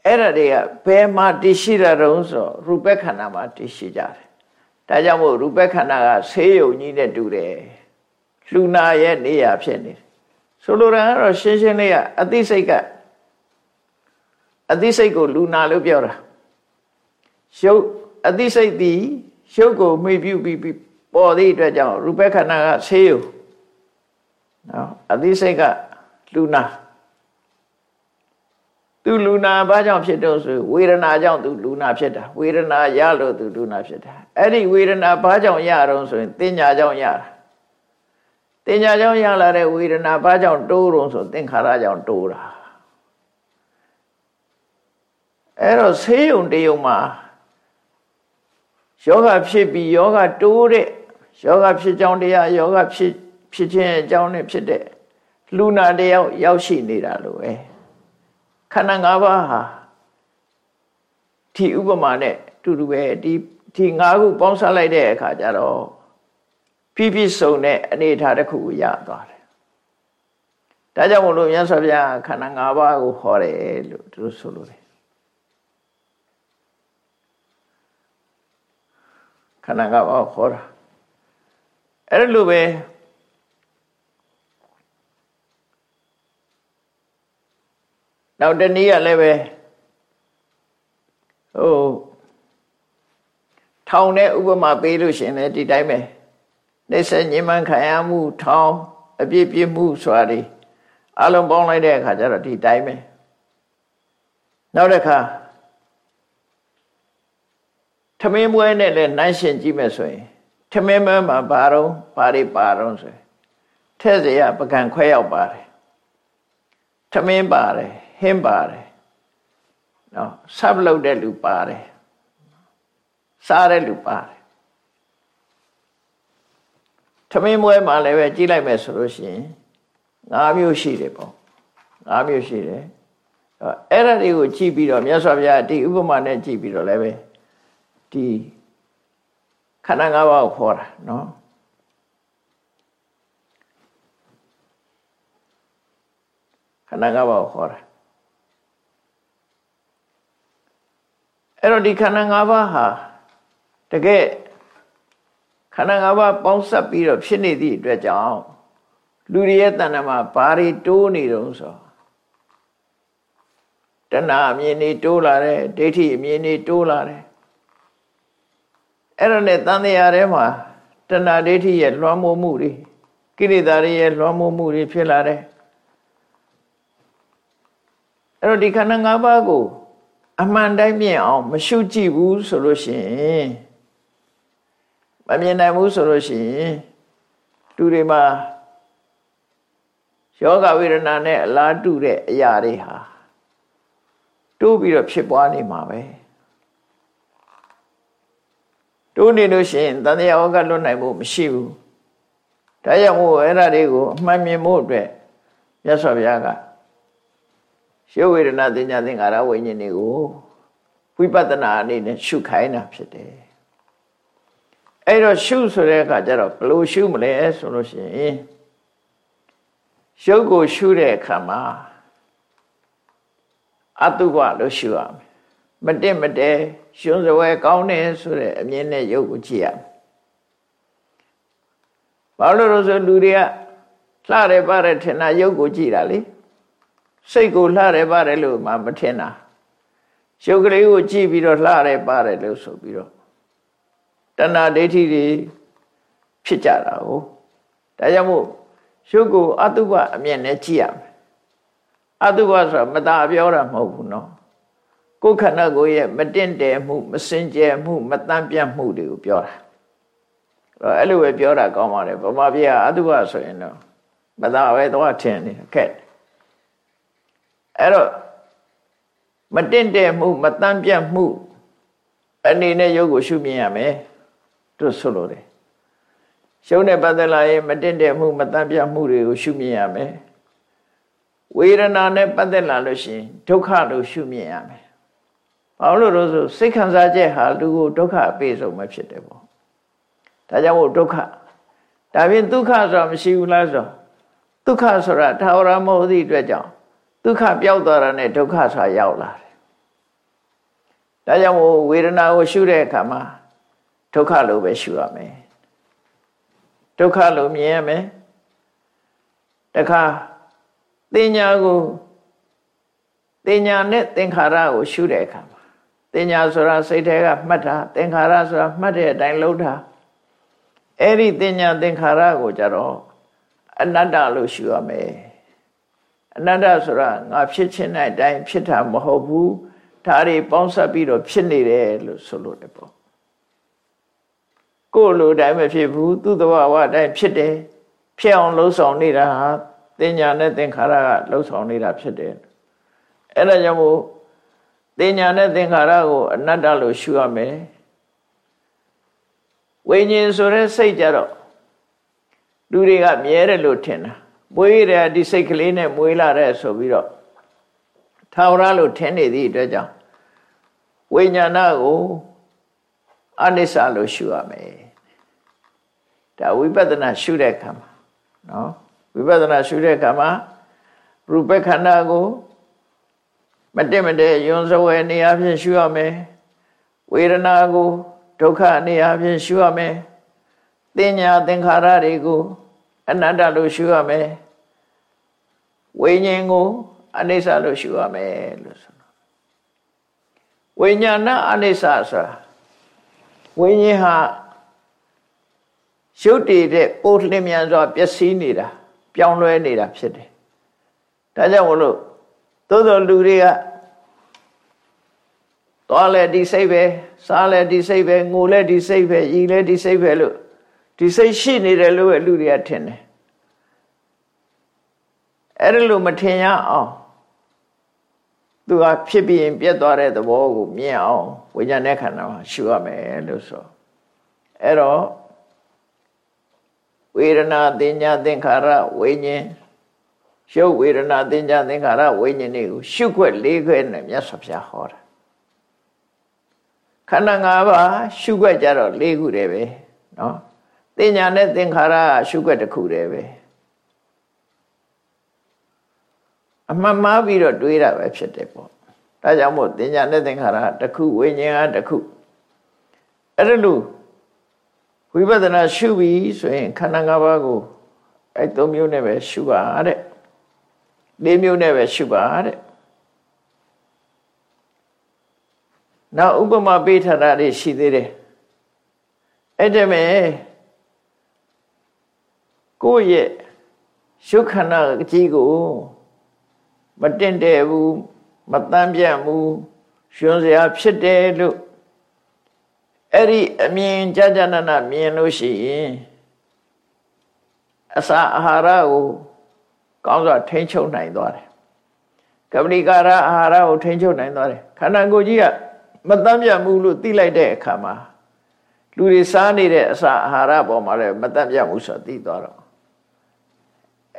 အဲ့ဒါတွေကဘယ်မှာတည်ရှိတာတုံးဆိုရူပခန္ဓာမှာတည်ရှိကြတယ်ဒါကြောင့်မို့ရူပခန္ဓာကဆေးရုံကြီးနဲ့တူတယ်လူနာရဲ့နေရာဖြစ်နေတယ်ဆိုလိုတာကတော့ရှင်းရှင်းလေးကအသိစိတ်ကအသိစိတ်ကိုလူနာလို့ပြောတာရုပ်အသိစိတ်သည် ရုပ်ကိုမေ့ပြုပြီးပေါ်သည့်အတွက်ကြောင့်ရူပခန္ဓာကဆေးရုံနော်အသိစိတ်ကလူနာသူလူနာဘာကြောင့်ဖြစ်တော့ဆိုဝေဒနာကြောင့်သူလူနာဖြစ်တာဝေဒနာရလို့သူလူနာဖြစ်တာအဲ့ဒီဝေဒနာဘာကြောင့်ရတော့ဆိုရင်တင်ညာကြောင့်ရတာတတင်ညာကြောင့်ရလာတဲ့ဝေဒနာဘာကြောင့်တိုးတုံဆိုသင်္ခါရကြောင့်တိုးတာအဲ့တော့ဆေးရုံတရုံမှာ ယောဂဖြစ်ပြီးယောဂတိုးတဲ့ယောဂဖြစ်ကြောင်းတရားယောဂဖြစ်ဖြစ်ခြင်းအကြောင်းနဲ့ဖြစ်တဲ့လူနာတယောက်ရောက်ရှိနေတာလို့ပဲခန္ဓာ၅ပါးဟာဒီဥပမာနဲ့တူတူပဲဒီဒီ၅ခုပေါင်းစပ်လိုက်တဲ့အခါကျတော့ပြည့်ပြည့်စုံတဲ့အနေအထားတစ်ခုကိုရသွားတယ်။ဒါကြောင့်မလို့မြတ်စွာဘုရားခန္ဓာ၅ပါးကိုဟောတယ်လို့သူတို့ဆိုလို့တယ် ခန္ဓာ၅ပါးဟောတာအဲ့လိုပဲနောက်တနည်းကလည်းပဲဟိုထောင်တဲ့ဥပမာပေးလို့ရှင်လေဒီတိုင်းပဲနေဆက်ညင်မှန်ခံရမှုထောင်အပြည့်ပြည့်မှုဆိုတာဒီအလုံးပေါင်းလိုက်တဲ့အခါကျတော့ဒီတိုင်းပဲနောက်တစ်ခါ ထမင်းပွဲနဲ့လည်းနှိုင်းရှင်ကြည့်မယ်ဆိုရင်ထမင်းပွဲမှာဘာတော့ဘာတွေပါတော့ဆိုထဲ့เสียပကံခွဲရောက်ပါတယ်ထမင်းပါတယ်ဟင်းပါတယ်နော်ဆပ်လုပ်တဲ့လူပါတယ်စားတဲ့လူပါတယ်ထမင်းပွဲမှာလည်းပဲကြည့်လိုက်မယ်ဆိုလို့ရှိရင်၅မျိုးရှိတယ်ပေါ့၅မျိုးရှိတယ်အဲ့ဒါတွေကိုကြည့်ပြီးတော့မြတ်စွာဘုရားဒီဥပမာနဲ့ကြည့်ပြီးတော့လည်းပဲ ဒီခန္ဓာ၅ပါးကိုခေါ်တာနော်ခန္ဓာ၅ပါးကိုခေါ်တာအဲ့တော့ဒီခန္ဓာ၅ပါးဟာတကယ်ခန္ဓာ၅ပါးပေါင်းစပ်ပြီးတော့ဖြစ်နေသည့်အတွက်ကြောင့်လူတွေရဲ့တဏ္ဍာမှာဘာတွေတိုးနေတုံးဆိုတဏှာအမြင်တွေတိုးလာတယ်ဒိဋ္ဌိအမြင်တွေတိုးလာတယ် အဲ့ဒါနဲ့တန်တရားထဲမှာတဏှာဒိဋ္ဌိရဲ့လွှမ်းမိုးမှုတွေကိလေသာတွေရဲ့လွှမ်းမိုးမှုတွေဖြစ်လာတယ်အဲ့တော့ဒီခန္ဓာ၅ပါးကို အမှန်တိုင်းမြင်အောင် မရှုကြည့်ဘူးဆိုလို့ရှိရင်မမြင်နိုင်ဘူးဆိုလို့ရှိရင်လူတွေမှာယောဂဝေဒနာနဲ့အလားတူတဲ့အရာတွေဟာတိုးပြီးတော့ဖြစ်ပွားနေမှာပဲ တိုးနေလို့ရှိရင်တန်တရားဝကလွတ်နိုင်ဖို့မရှိဘူးဒါကြောင့်မို့အဲ့ဒါတွေကိုအမှန်မြင်ဖို့အတွက်မြတ်စွာဘုရားကရုပ်ဝေဒနာသင်ညာသင်္ခါရဝိညာဉ်တွေကိုဝိပဿနာအနေနဲ့ရှုခိုင်းတာဖြစ်တယ်အဲ့တော့ရှုဆိုတဲ့အခါကျတော့ဘယ်လိုရှုမလဲဆိုလို့ရှိရင်ရုပ်ကိုရှုတဲ့အခါမှာအတုပလို့ရှုရမယ် မတက်မတဲရှင်စဝဲကောင်းတယ်ဆိုတဲ့အမြင်နဲ့ရုပ်ကိုကြည့်ရမယ်ဘာလို့လို့ဆိုလူတွေကလှတယ်ပါတယ်ထင်တာရုပ်ကိုကြည့်တာလေစိတ်ကိုလှတယ်ပါတယ်လို့မှမထင်တာရုပ်ကလေးကိုကြည့်ပြီးတော့လှတယ်ပါတယ်လို့ဆိုပြီးတော့တဏှာဒိဋ္ဌိတွေဖြစ်ကြတာကိုဒါကြောင့်မို့ရုပ်ကိုအတုပအမြင်နဲ့ကြည့်ရမယ်အတုပဆိုတာမตาပြောတာမဟုတ်ဘူးเนาะ ကိုယ်ခန္ဓာကိုယ်ရဲ့မတင့်တယ်မှုမစင်ကြယ်မှုမတန့်ပြတ်မှုတွေကိုပြောတာအဲ့လိုပဲပြောတာကောင်းပါတယ်ဗမာပြည်ကအတုပဆိုရင်တော့မตาပဲတော့ထင်နေခက်အဲ့တော့မတင့်တယ်မှုမတန့်ပြတ်မှုအနေနဲ့ရုပ်ကိုရှုမြင်ရမယ်တို့ဆိုလို့တယ်ရှုံးတဲ့ပတ်သက်လာရင်မတင့်တယ်မှုမတန့်ပြတ်မှုတွေကိုရှုမြင်ရမယ်ဝေဒနာနဲ့ပတ်သက်လာလို့ရှိရင်ဒုက္ခလို့ရှုမြင်ရမယ် ဘာလို့လို့ဆိုစိတ်ခံစားချက်ဟာလူကိုဒုက္ခအပေးဆုံးပဲဖြစ်တယ်ပေါ့ဒါကြောင့်မို့ဒုက္ခဒါပြင်ဒုက္ခဆိုတာမရှိဘူးလားဆိုဒုက္ခဆိုတာထာဝရမဟုတ်သည့်အတွက်ကြောင့်ဒုက္ခပျောက်သွားတာနဲ့ဒုက္ခဆိုတာရောက်လာတယ်ဒါကြောင့်မို့ဝေဒနာကိုရှုတဲ့အခါမှာဒုက္ခလို့ပဲရှုရမယ်ဒုက္ခလို့မြင်ရမယ်တခါတင်ညာကိုတင်ညာနဲ့သင်္ခါရကိုရှုတဲ့အခါမှာ တင်ညာဆိုတာစိတ်ထဲကမှတ်တာသင်္ခါရဆိုတာမှတ်တဲ့အတိုင်းလုပ်တာအဲ့ဒီတင်ညာသင်္ခါရကိုကြတော့အနတ္တလို့ရှုရမယ်အနတ္တဆိုတာငါဖြစ်ခြင်းတဲ့အတိုင်းဖြစ်တာမဟုတ်ဘူးဒါတွေပေါင်းစပ်ပြီးတော့ဖြစ်နေတယ်လို့ဆိုလို့တယ်ပေါ့ကိုယ်လိုတိုင်းမဖြစ်ဘူးသူ့သဘာဝအတိုင်းဖြစ်တယ်ဖြစ်အောင်လှုပ်ဆောင်နေတာဟာတင်ညာနဲ့သင်္ခါရကလှုပ်ဆောင်နေတာဖြစ်တယ်အဲ့ဒါကြောင့်မို့ တင်ညာနဲ့သင်္ခါရကိုအနတ္တလို့ရှုရမယ်ဝိညာဉ်ဆိုတဲ့စိတ်ကြတော့လူတွေကမြဲတယ်လို့ထင်တာမွေးတယ်ဒီစိတ်ကလေးနဲ့မွေးလာတဲ့ဆိုပြီးတော့ထာဝရလို့ထင်နေသည့်အတွက်ကြောင့်ဝိညာဏကိုအနိစ္စလို့ရှုရမယ်ဒါဝိပဿနာရှုတဲ့အခါမှာနော်ဝိပဿနာရှုတဲ့အခါမှာရူပခန္ဓာကို မတည့်မတည့်ယွန်စဝဲနေရာဖြင့်ရှုရမယ်ဝေဒနာကိုဒုက္ခအနေအချင်းရှုရမယ်တင်ညာသင်္ခါရတွေကိုအနတ္တလို့ရှုရမယ်ဝိညာဉ်ကိုအနိစ္စလို့ရှုရမယ်လို့ဆိုတော့ဝိညာဏအနိစ္စဆိုတာဝိညာဉ်ဟာရှုပ်တည်တဲ့ပိုလျင်မြန်စွာပျက်စီးနေတာ ပြောင်းလဲနေတာဖြစ်တယ်ဒါကြောင့်မလို့ သို့တော်လူတွေကသွားလဲဒီစိတ်ပဲစားလဲဒီစိတ်ပဲငိုလဲဒီစိတ်ပဲရည်လဲဒီစိတ်ပဲလို့ဒီစိတ်ရှိနေတယ်လို့ပဲလူတွေကထင်တယ်အဲ့ဒါလို့မထင်ရအောင်သူကဖြစ်ပြီးရင်ပြတ်သွားတဲ့သဘောကိုမြင်အောင်ဝိညာဉ်နဲ့ခန္ဓာမှာရှုရမယ်လို့ဆိုအဲ့တော့ဝေဒနာတင်ညာသင်္ခါရဝိညာဉ် ရုပ်ဝေဒနာသင်္ညာသင်္ခါရဝိညာဉ်တွေကိုရှုခွက်၄ခွက်နဲ့မြတ်စွာဘုရားဟောတာခန္ဓာ၅ပါးရှုခွက်ကြတော့၄ခုတည်းပဲနော်သင်ညာနဲ့သင်္ခါရရှုခွက်တစ်ခုတည်းပဲအမှန်မှားပြီးတော့တွေးတာပဲဖြစ်တယ်ပေါ့ဒါကြောင့်မို့သင်ညာနဲ့သင်္ခါရတစ်ခုဝိညာဉ်အားတစ်ခုအဲ့ဒါလို့ဝိပဿနာရှုပြီဆိုရင်ခန္ဓာ၅ပါးကိုအဲ့၃မျိုးနဲ့ပဲရှုပါတဲ့ ၄မျိုးနဲ့ပဲရှုပါတဲ့နောက်ဥပမာပေးထားတာတွေရှိသေးတယ်အဲ့ဒါမဲ့ကိုယ့်ရဲ့ရှုခန္ဓာကြီးကိုမတင့်တယ်ဘူးမတမ်းပြတ်ဘူးရှင်စရာဖြစ်တယ်လို့အဲ့ဒီအမြင်ကြကြနနမြင်လို့ရှိရင်အစာအာဟာရကို ကောင်းစွာထိန်းချုပ်နိုင်သွားတယ်ကပ္ပဏိကာရအာဟာရကိုထိန်းချုပ်နိုင်သွားတယ်ခန္ဓာကိုယ်ကြီးကမတမ်းပြတ်မှုလို့သိလိုက်တဲ့အခါမှာလူတွေစားနေတဲ့အစာအာဟာရပေါ်မှာလည်းမတမ်းပြတ်မှုဆိုသိသွားတော့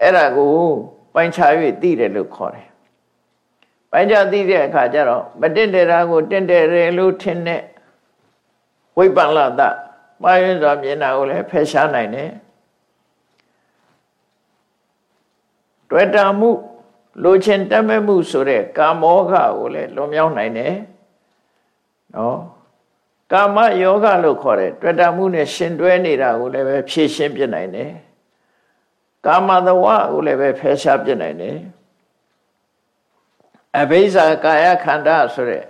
အဲ့ဒါကိုပိုင်းခြား၍သိတယ်လို့ခေါ်တယ်ပိုင်းခြားသိတဲ့အခါကျတော့မတင့်တယ်တာကိုတင့်တယ်တယ်လို့ထင်တဲ့ဝိပ္ပန္လတမှားယွင်းစွာမြင်တာကိုလည်းဖယ်ရှားနိုင်တယ် တွေ့တာမှုလိုချင်တတ်မဲ့မှုဆိုတဲ့ကာမောဟကိုလည်းလွန်မြောက်နိုင်တယ်နော်ကာမယောဂလို့ခေါ်တယ်တွေ့တာမှုနဲ့ရှင်တွဲနေတာကိုလည်းပဲဖြည့်ရှင်းပြနိုင်တယ်ကာမသဝကိုလည်းပဲဖယ်ရှားပြနိုင်တယ်အဘိဇာကာယခန္ဓာဆိုတဲ့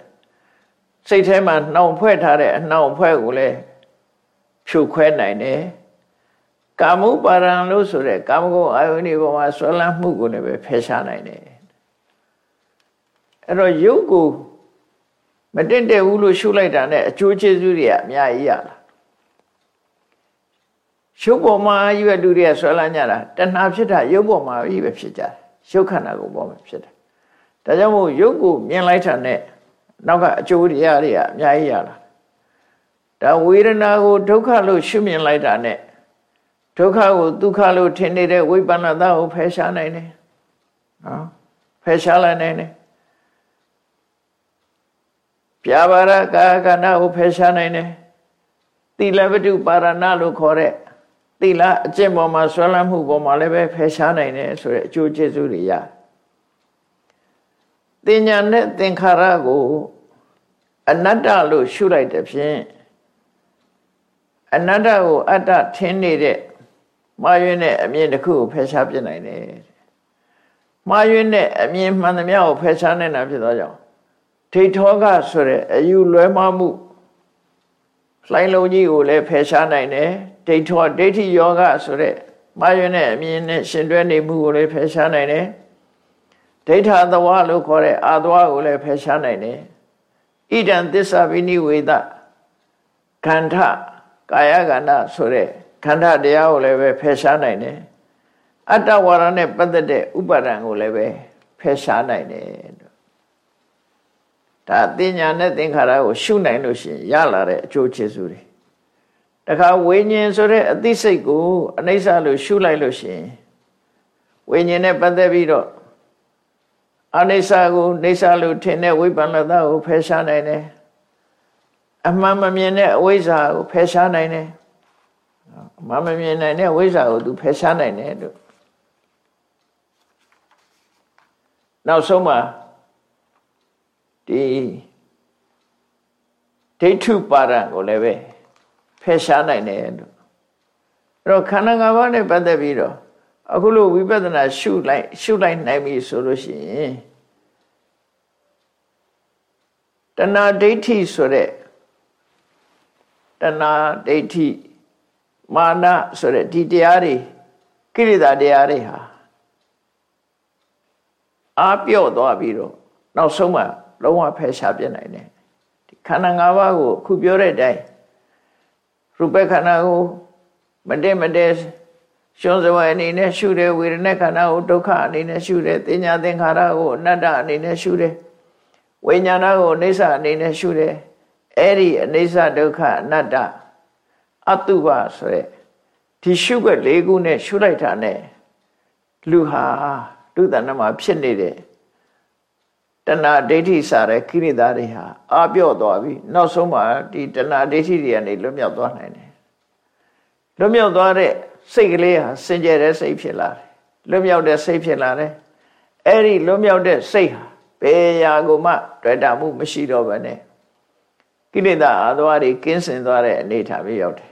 စိတ်ထဲမှာနှောင်ဖွဲ့ထားတဲ့အနှောင်ဖွဲ့ကိုလည်းဖြုတ်ခွဲနိုင်တယ် ကာမုပါရံလို့ဆိုတဲ့ကာမဂုဏ်အာယုန်ဒီပေါ်မှာဆွဲလန်းမှုကိုလည်းပဲဖယ်ရှားနိုင်တယ်အဲ့တော့ယုတ်ကိုမတင့်တယ်ဘူးလို့ရှုလိုက်တာနဲ့အကျိုးကျေးဇူးတွေကအများကြီးရလာရှုပ်ပေါ်မှာကြီးပဲလူတွေကဆွဲလန်းကြတာတဏှာဖြစ်တာရုပ်ပေါ်မှာကြီးပဲဖြစ်ကြတယ်ရုပ်ခန္ဓာကိုပေါ်မှာဖြစ်တယ်ဒါကြောင့်မို့ရုပ်ကိုမြင်လိုက်တာနဲ့နောက်ကအကျိုးတရားတွေကအများကြီးရလာဒါဝေဒနာကိုဒုက္ခလို့ရှုမြင်လိုက်တာနဲ့ ဒုက္ခကိုဒုက္ခလို့ထင်နေတဲ့ဝိပဿနာကိုဖယ်ရှားနိုင်တယ်နော်ဖယ်ရှားလိုက်နိုင်တယ်ပြာပါရကာကဏကိုဖယ်ရှားနိုင်တယ်သီလဝတ္ထုပါရဏလို့ခေါ်တဲ့သီလအကျင့်ပေါ်မှာဆွဲလန်းမှုပေါ်မှာလည်းပဲဖယ်ရှားနိုင်တယ်ဆိုတဲ့အကျိုးကျေးဇူးတွေရတယ်တင်ညာနဲ့သင်္ခါရကိုအနတ္တလို့ရှုလိုက်တဲ့ဖြင့်အနတ္တကိုအတ္တထင်နေတဲ့ မှားယွင်းတဲ့အမြင်တစ်ခုကိုဖယ်ရှားပြနိုင်တယ်မှားယွင်းတဲ့အမြင်မှန်သမျှကိုဖယ်ရှားနိုင်တာဖြစ်သောကြောင့်ဒိဋ္ဌောကဆိုတဲ့အယူလွဲမှားမှုလှိုင်းလုံးကြီးကိုလည်းဖယ်ရှားနိုင်တယ်ဒိဋ္ဌောဒိဋ္ဌိယောဂဆိုတဲ့မှားယွင်းတဲ့အမြင်နဲ့ရှင်တွဲနေမှုကိုလည်းဖယ်ရှားနိုင်တယ်ဒိဋ္ဌာသဝလို့ခေါ်တဲ့အာသဝကိုလည်းဖယ်ရှားနိုင်တယ်ဣဒံသစ္စာပိနိဝေဒခန္ဓာကာယကန္ဓာဆိုတဲ့ ခန္ဓာတရားကိုလည်းပဲဖယ်ရှားနိုင်တယ်အတ္တဝါဒနဲ့ပတ်သက်တဲ့ဥပါဒံကိုလည်းပဲဖယ်ရှားနိုင်တယ်ဒါတင်ညာနဲ့သင်္ခါရကိုရှုနိုင်လို့ရှိရင်ရလာတဲ့အကျိုးကျေးဇူးတွေတခါဝိညာဉ်ဆိုတဲ့အသိစိတ်ကိုအနိစ္စလို့ရှုလိုက်လို့ရှိရင်ဝိညာဉ်နဲ့ပတ်သက်ပြီးတော့အနိစ္စကိုနေစ္စလို့ထင်တဲ့ဝိပန္နတကိုဖယ်ရှားနိုင်တယ်အမှန်မမြင်တဲ့အဝိဇ္ဇာကိုဖယ်ရှားနိုင်တယ်အ မှန်မမြင်နိုင်တဲ့အဝိဇ္ဇာကိုသူဖယ်ရှားနိုင်တယ်လို့နောက်ဆုံးမှာဒီဒိဋ္ဌုပါဒံကိုလည်းပဲဖယ်ရှားနိုင်တယ်လို့အဲ့တော့ခန္ဓာ၅ပါးနဲ့ပတ်သက်ပြီးတော့အခုလို့ဝိပဿနာရှုလိုက်ရှုလိုက်နိုင်ပြီဆိုလို့ရှိရင်တဏှာဒိဋ္ဌိဆိုတဲ့တဏှာဒိဋ္ဌိ မာနဆိုတဲ့ဒီတရားတွေကိရိတာတရားတွေဟာအားပြော့သွားပြီးတော့နောက်ဆုံးမှလုံးဝဖယ်ရှားပြနိုင်တယ်ဒီခန္ဓာ၅ပါးကိုခုပြောတဲ့အတိုင်းရူပခန္ဓာကိုမတည့်မတည့်ရှုံးစဝအနေနဲ့ရှုတယ်ဝေဒနာခန္ဓာကိုဒုက္ခအနေနဲ့ရှုတယ်သင်ညာသင်္ခါရကိုအနတ္တအနေနဲ့ရှုတယ်ဝိညာဏကိုအိဋ္ဌအနေနဲ့ရှုတယ်အဲ့ဒီအိဋ္ဌဒုက္ခအနတ္တ အတုပဆိုတဲ့ဒီရှုွက်၄ခုနဲ့ရှုလိုက်တာနဲ့လူဟာလူတဏ္ဍမှာဖြစ်နေတဲ့တဏှာဒိဋ္ဌိစားတဲ့ကိရိတာတွေဟာအာပြော့သွားပြီနောက်ဆုံးမှာဒီတဏှာဒိဋ္ဌိတွေကနေလွတ်မြောက်သွားနိုင်တယ်လွတ်မြောက်သွားတဲ့စိတ်ကလေးဟာစင်ကြယ်တဲ့စိတ်ဖြစ်လာတယ်လွတ်မြောက်တဲ့စိတ်ဖြစ်လာတယ်အဲ့ဒီလွတ်မြောက်တဲ့စိတ်ဟာဘယ်ရာကိုမှတွေ့တာမှုမရှိတော့ဘဲနဲ့ကိလေသာအာသဝါတွေကင်းစင်သွားတဲ့အနေအထားမျိုးရောက်တယ်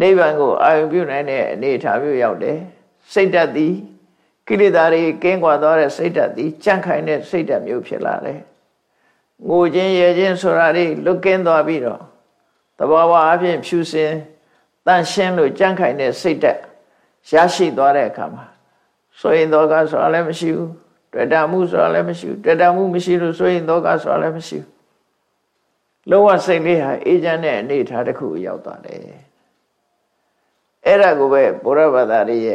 နိဗ္ဗာန်ကိုအာရုံပြုနိုင်တဲ့အနေအထားမျိုးရောက်တယ်စိတ်ဓာတ်သည်ကိလေသာတွေကင်းကွာသွားတဲ့စိတ်ဓာတ်သည်ကြန့်ခိုင်တဲ့စိတ်ဓာတ်မျိုးဖြစ်လာတယ်ငိုခြင်းရဲခြင်းဆိုတာတွေလွတ်ကင်းသွားပြီးတော့တဘာဝအဖြစ်ဖြူစင်တန့်ရှင်းလို့ကြန့်ခိုင်တဲ့စိတ်ဓာတ်ရရှိသွားတဲ့အခါမှာဆိုရင်တော့ကဆိုတာလည်းမရှိဘူးတွေ့တာမှုဆိုတာလည်းမရှိဘူးတွေ့တာမှုမရှိလို့ဆိုရင်တော့ကဆိုတာလည်းမရှိဘူးလောကစိတ်လေးဟာအေးချမ်းတဲ့အနေအထားတစ်ခုရောက်သွားတယ် အဲ့ဒါကိုပဲဘုရားဘာသာရဲ့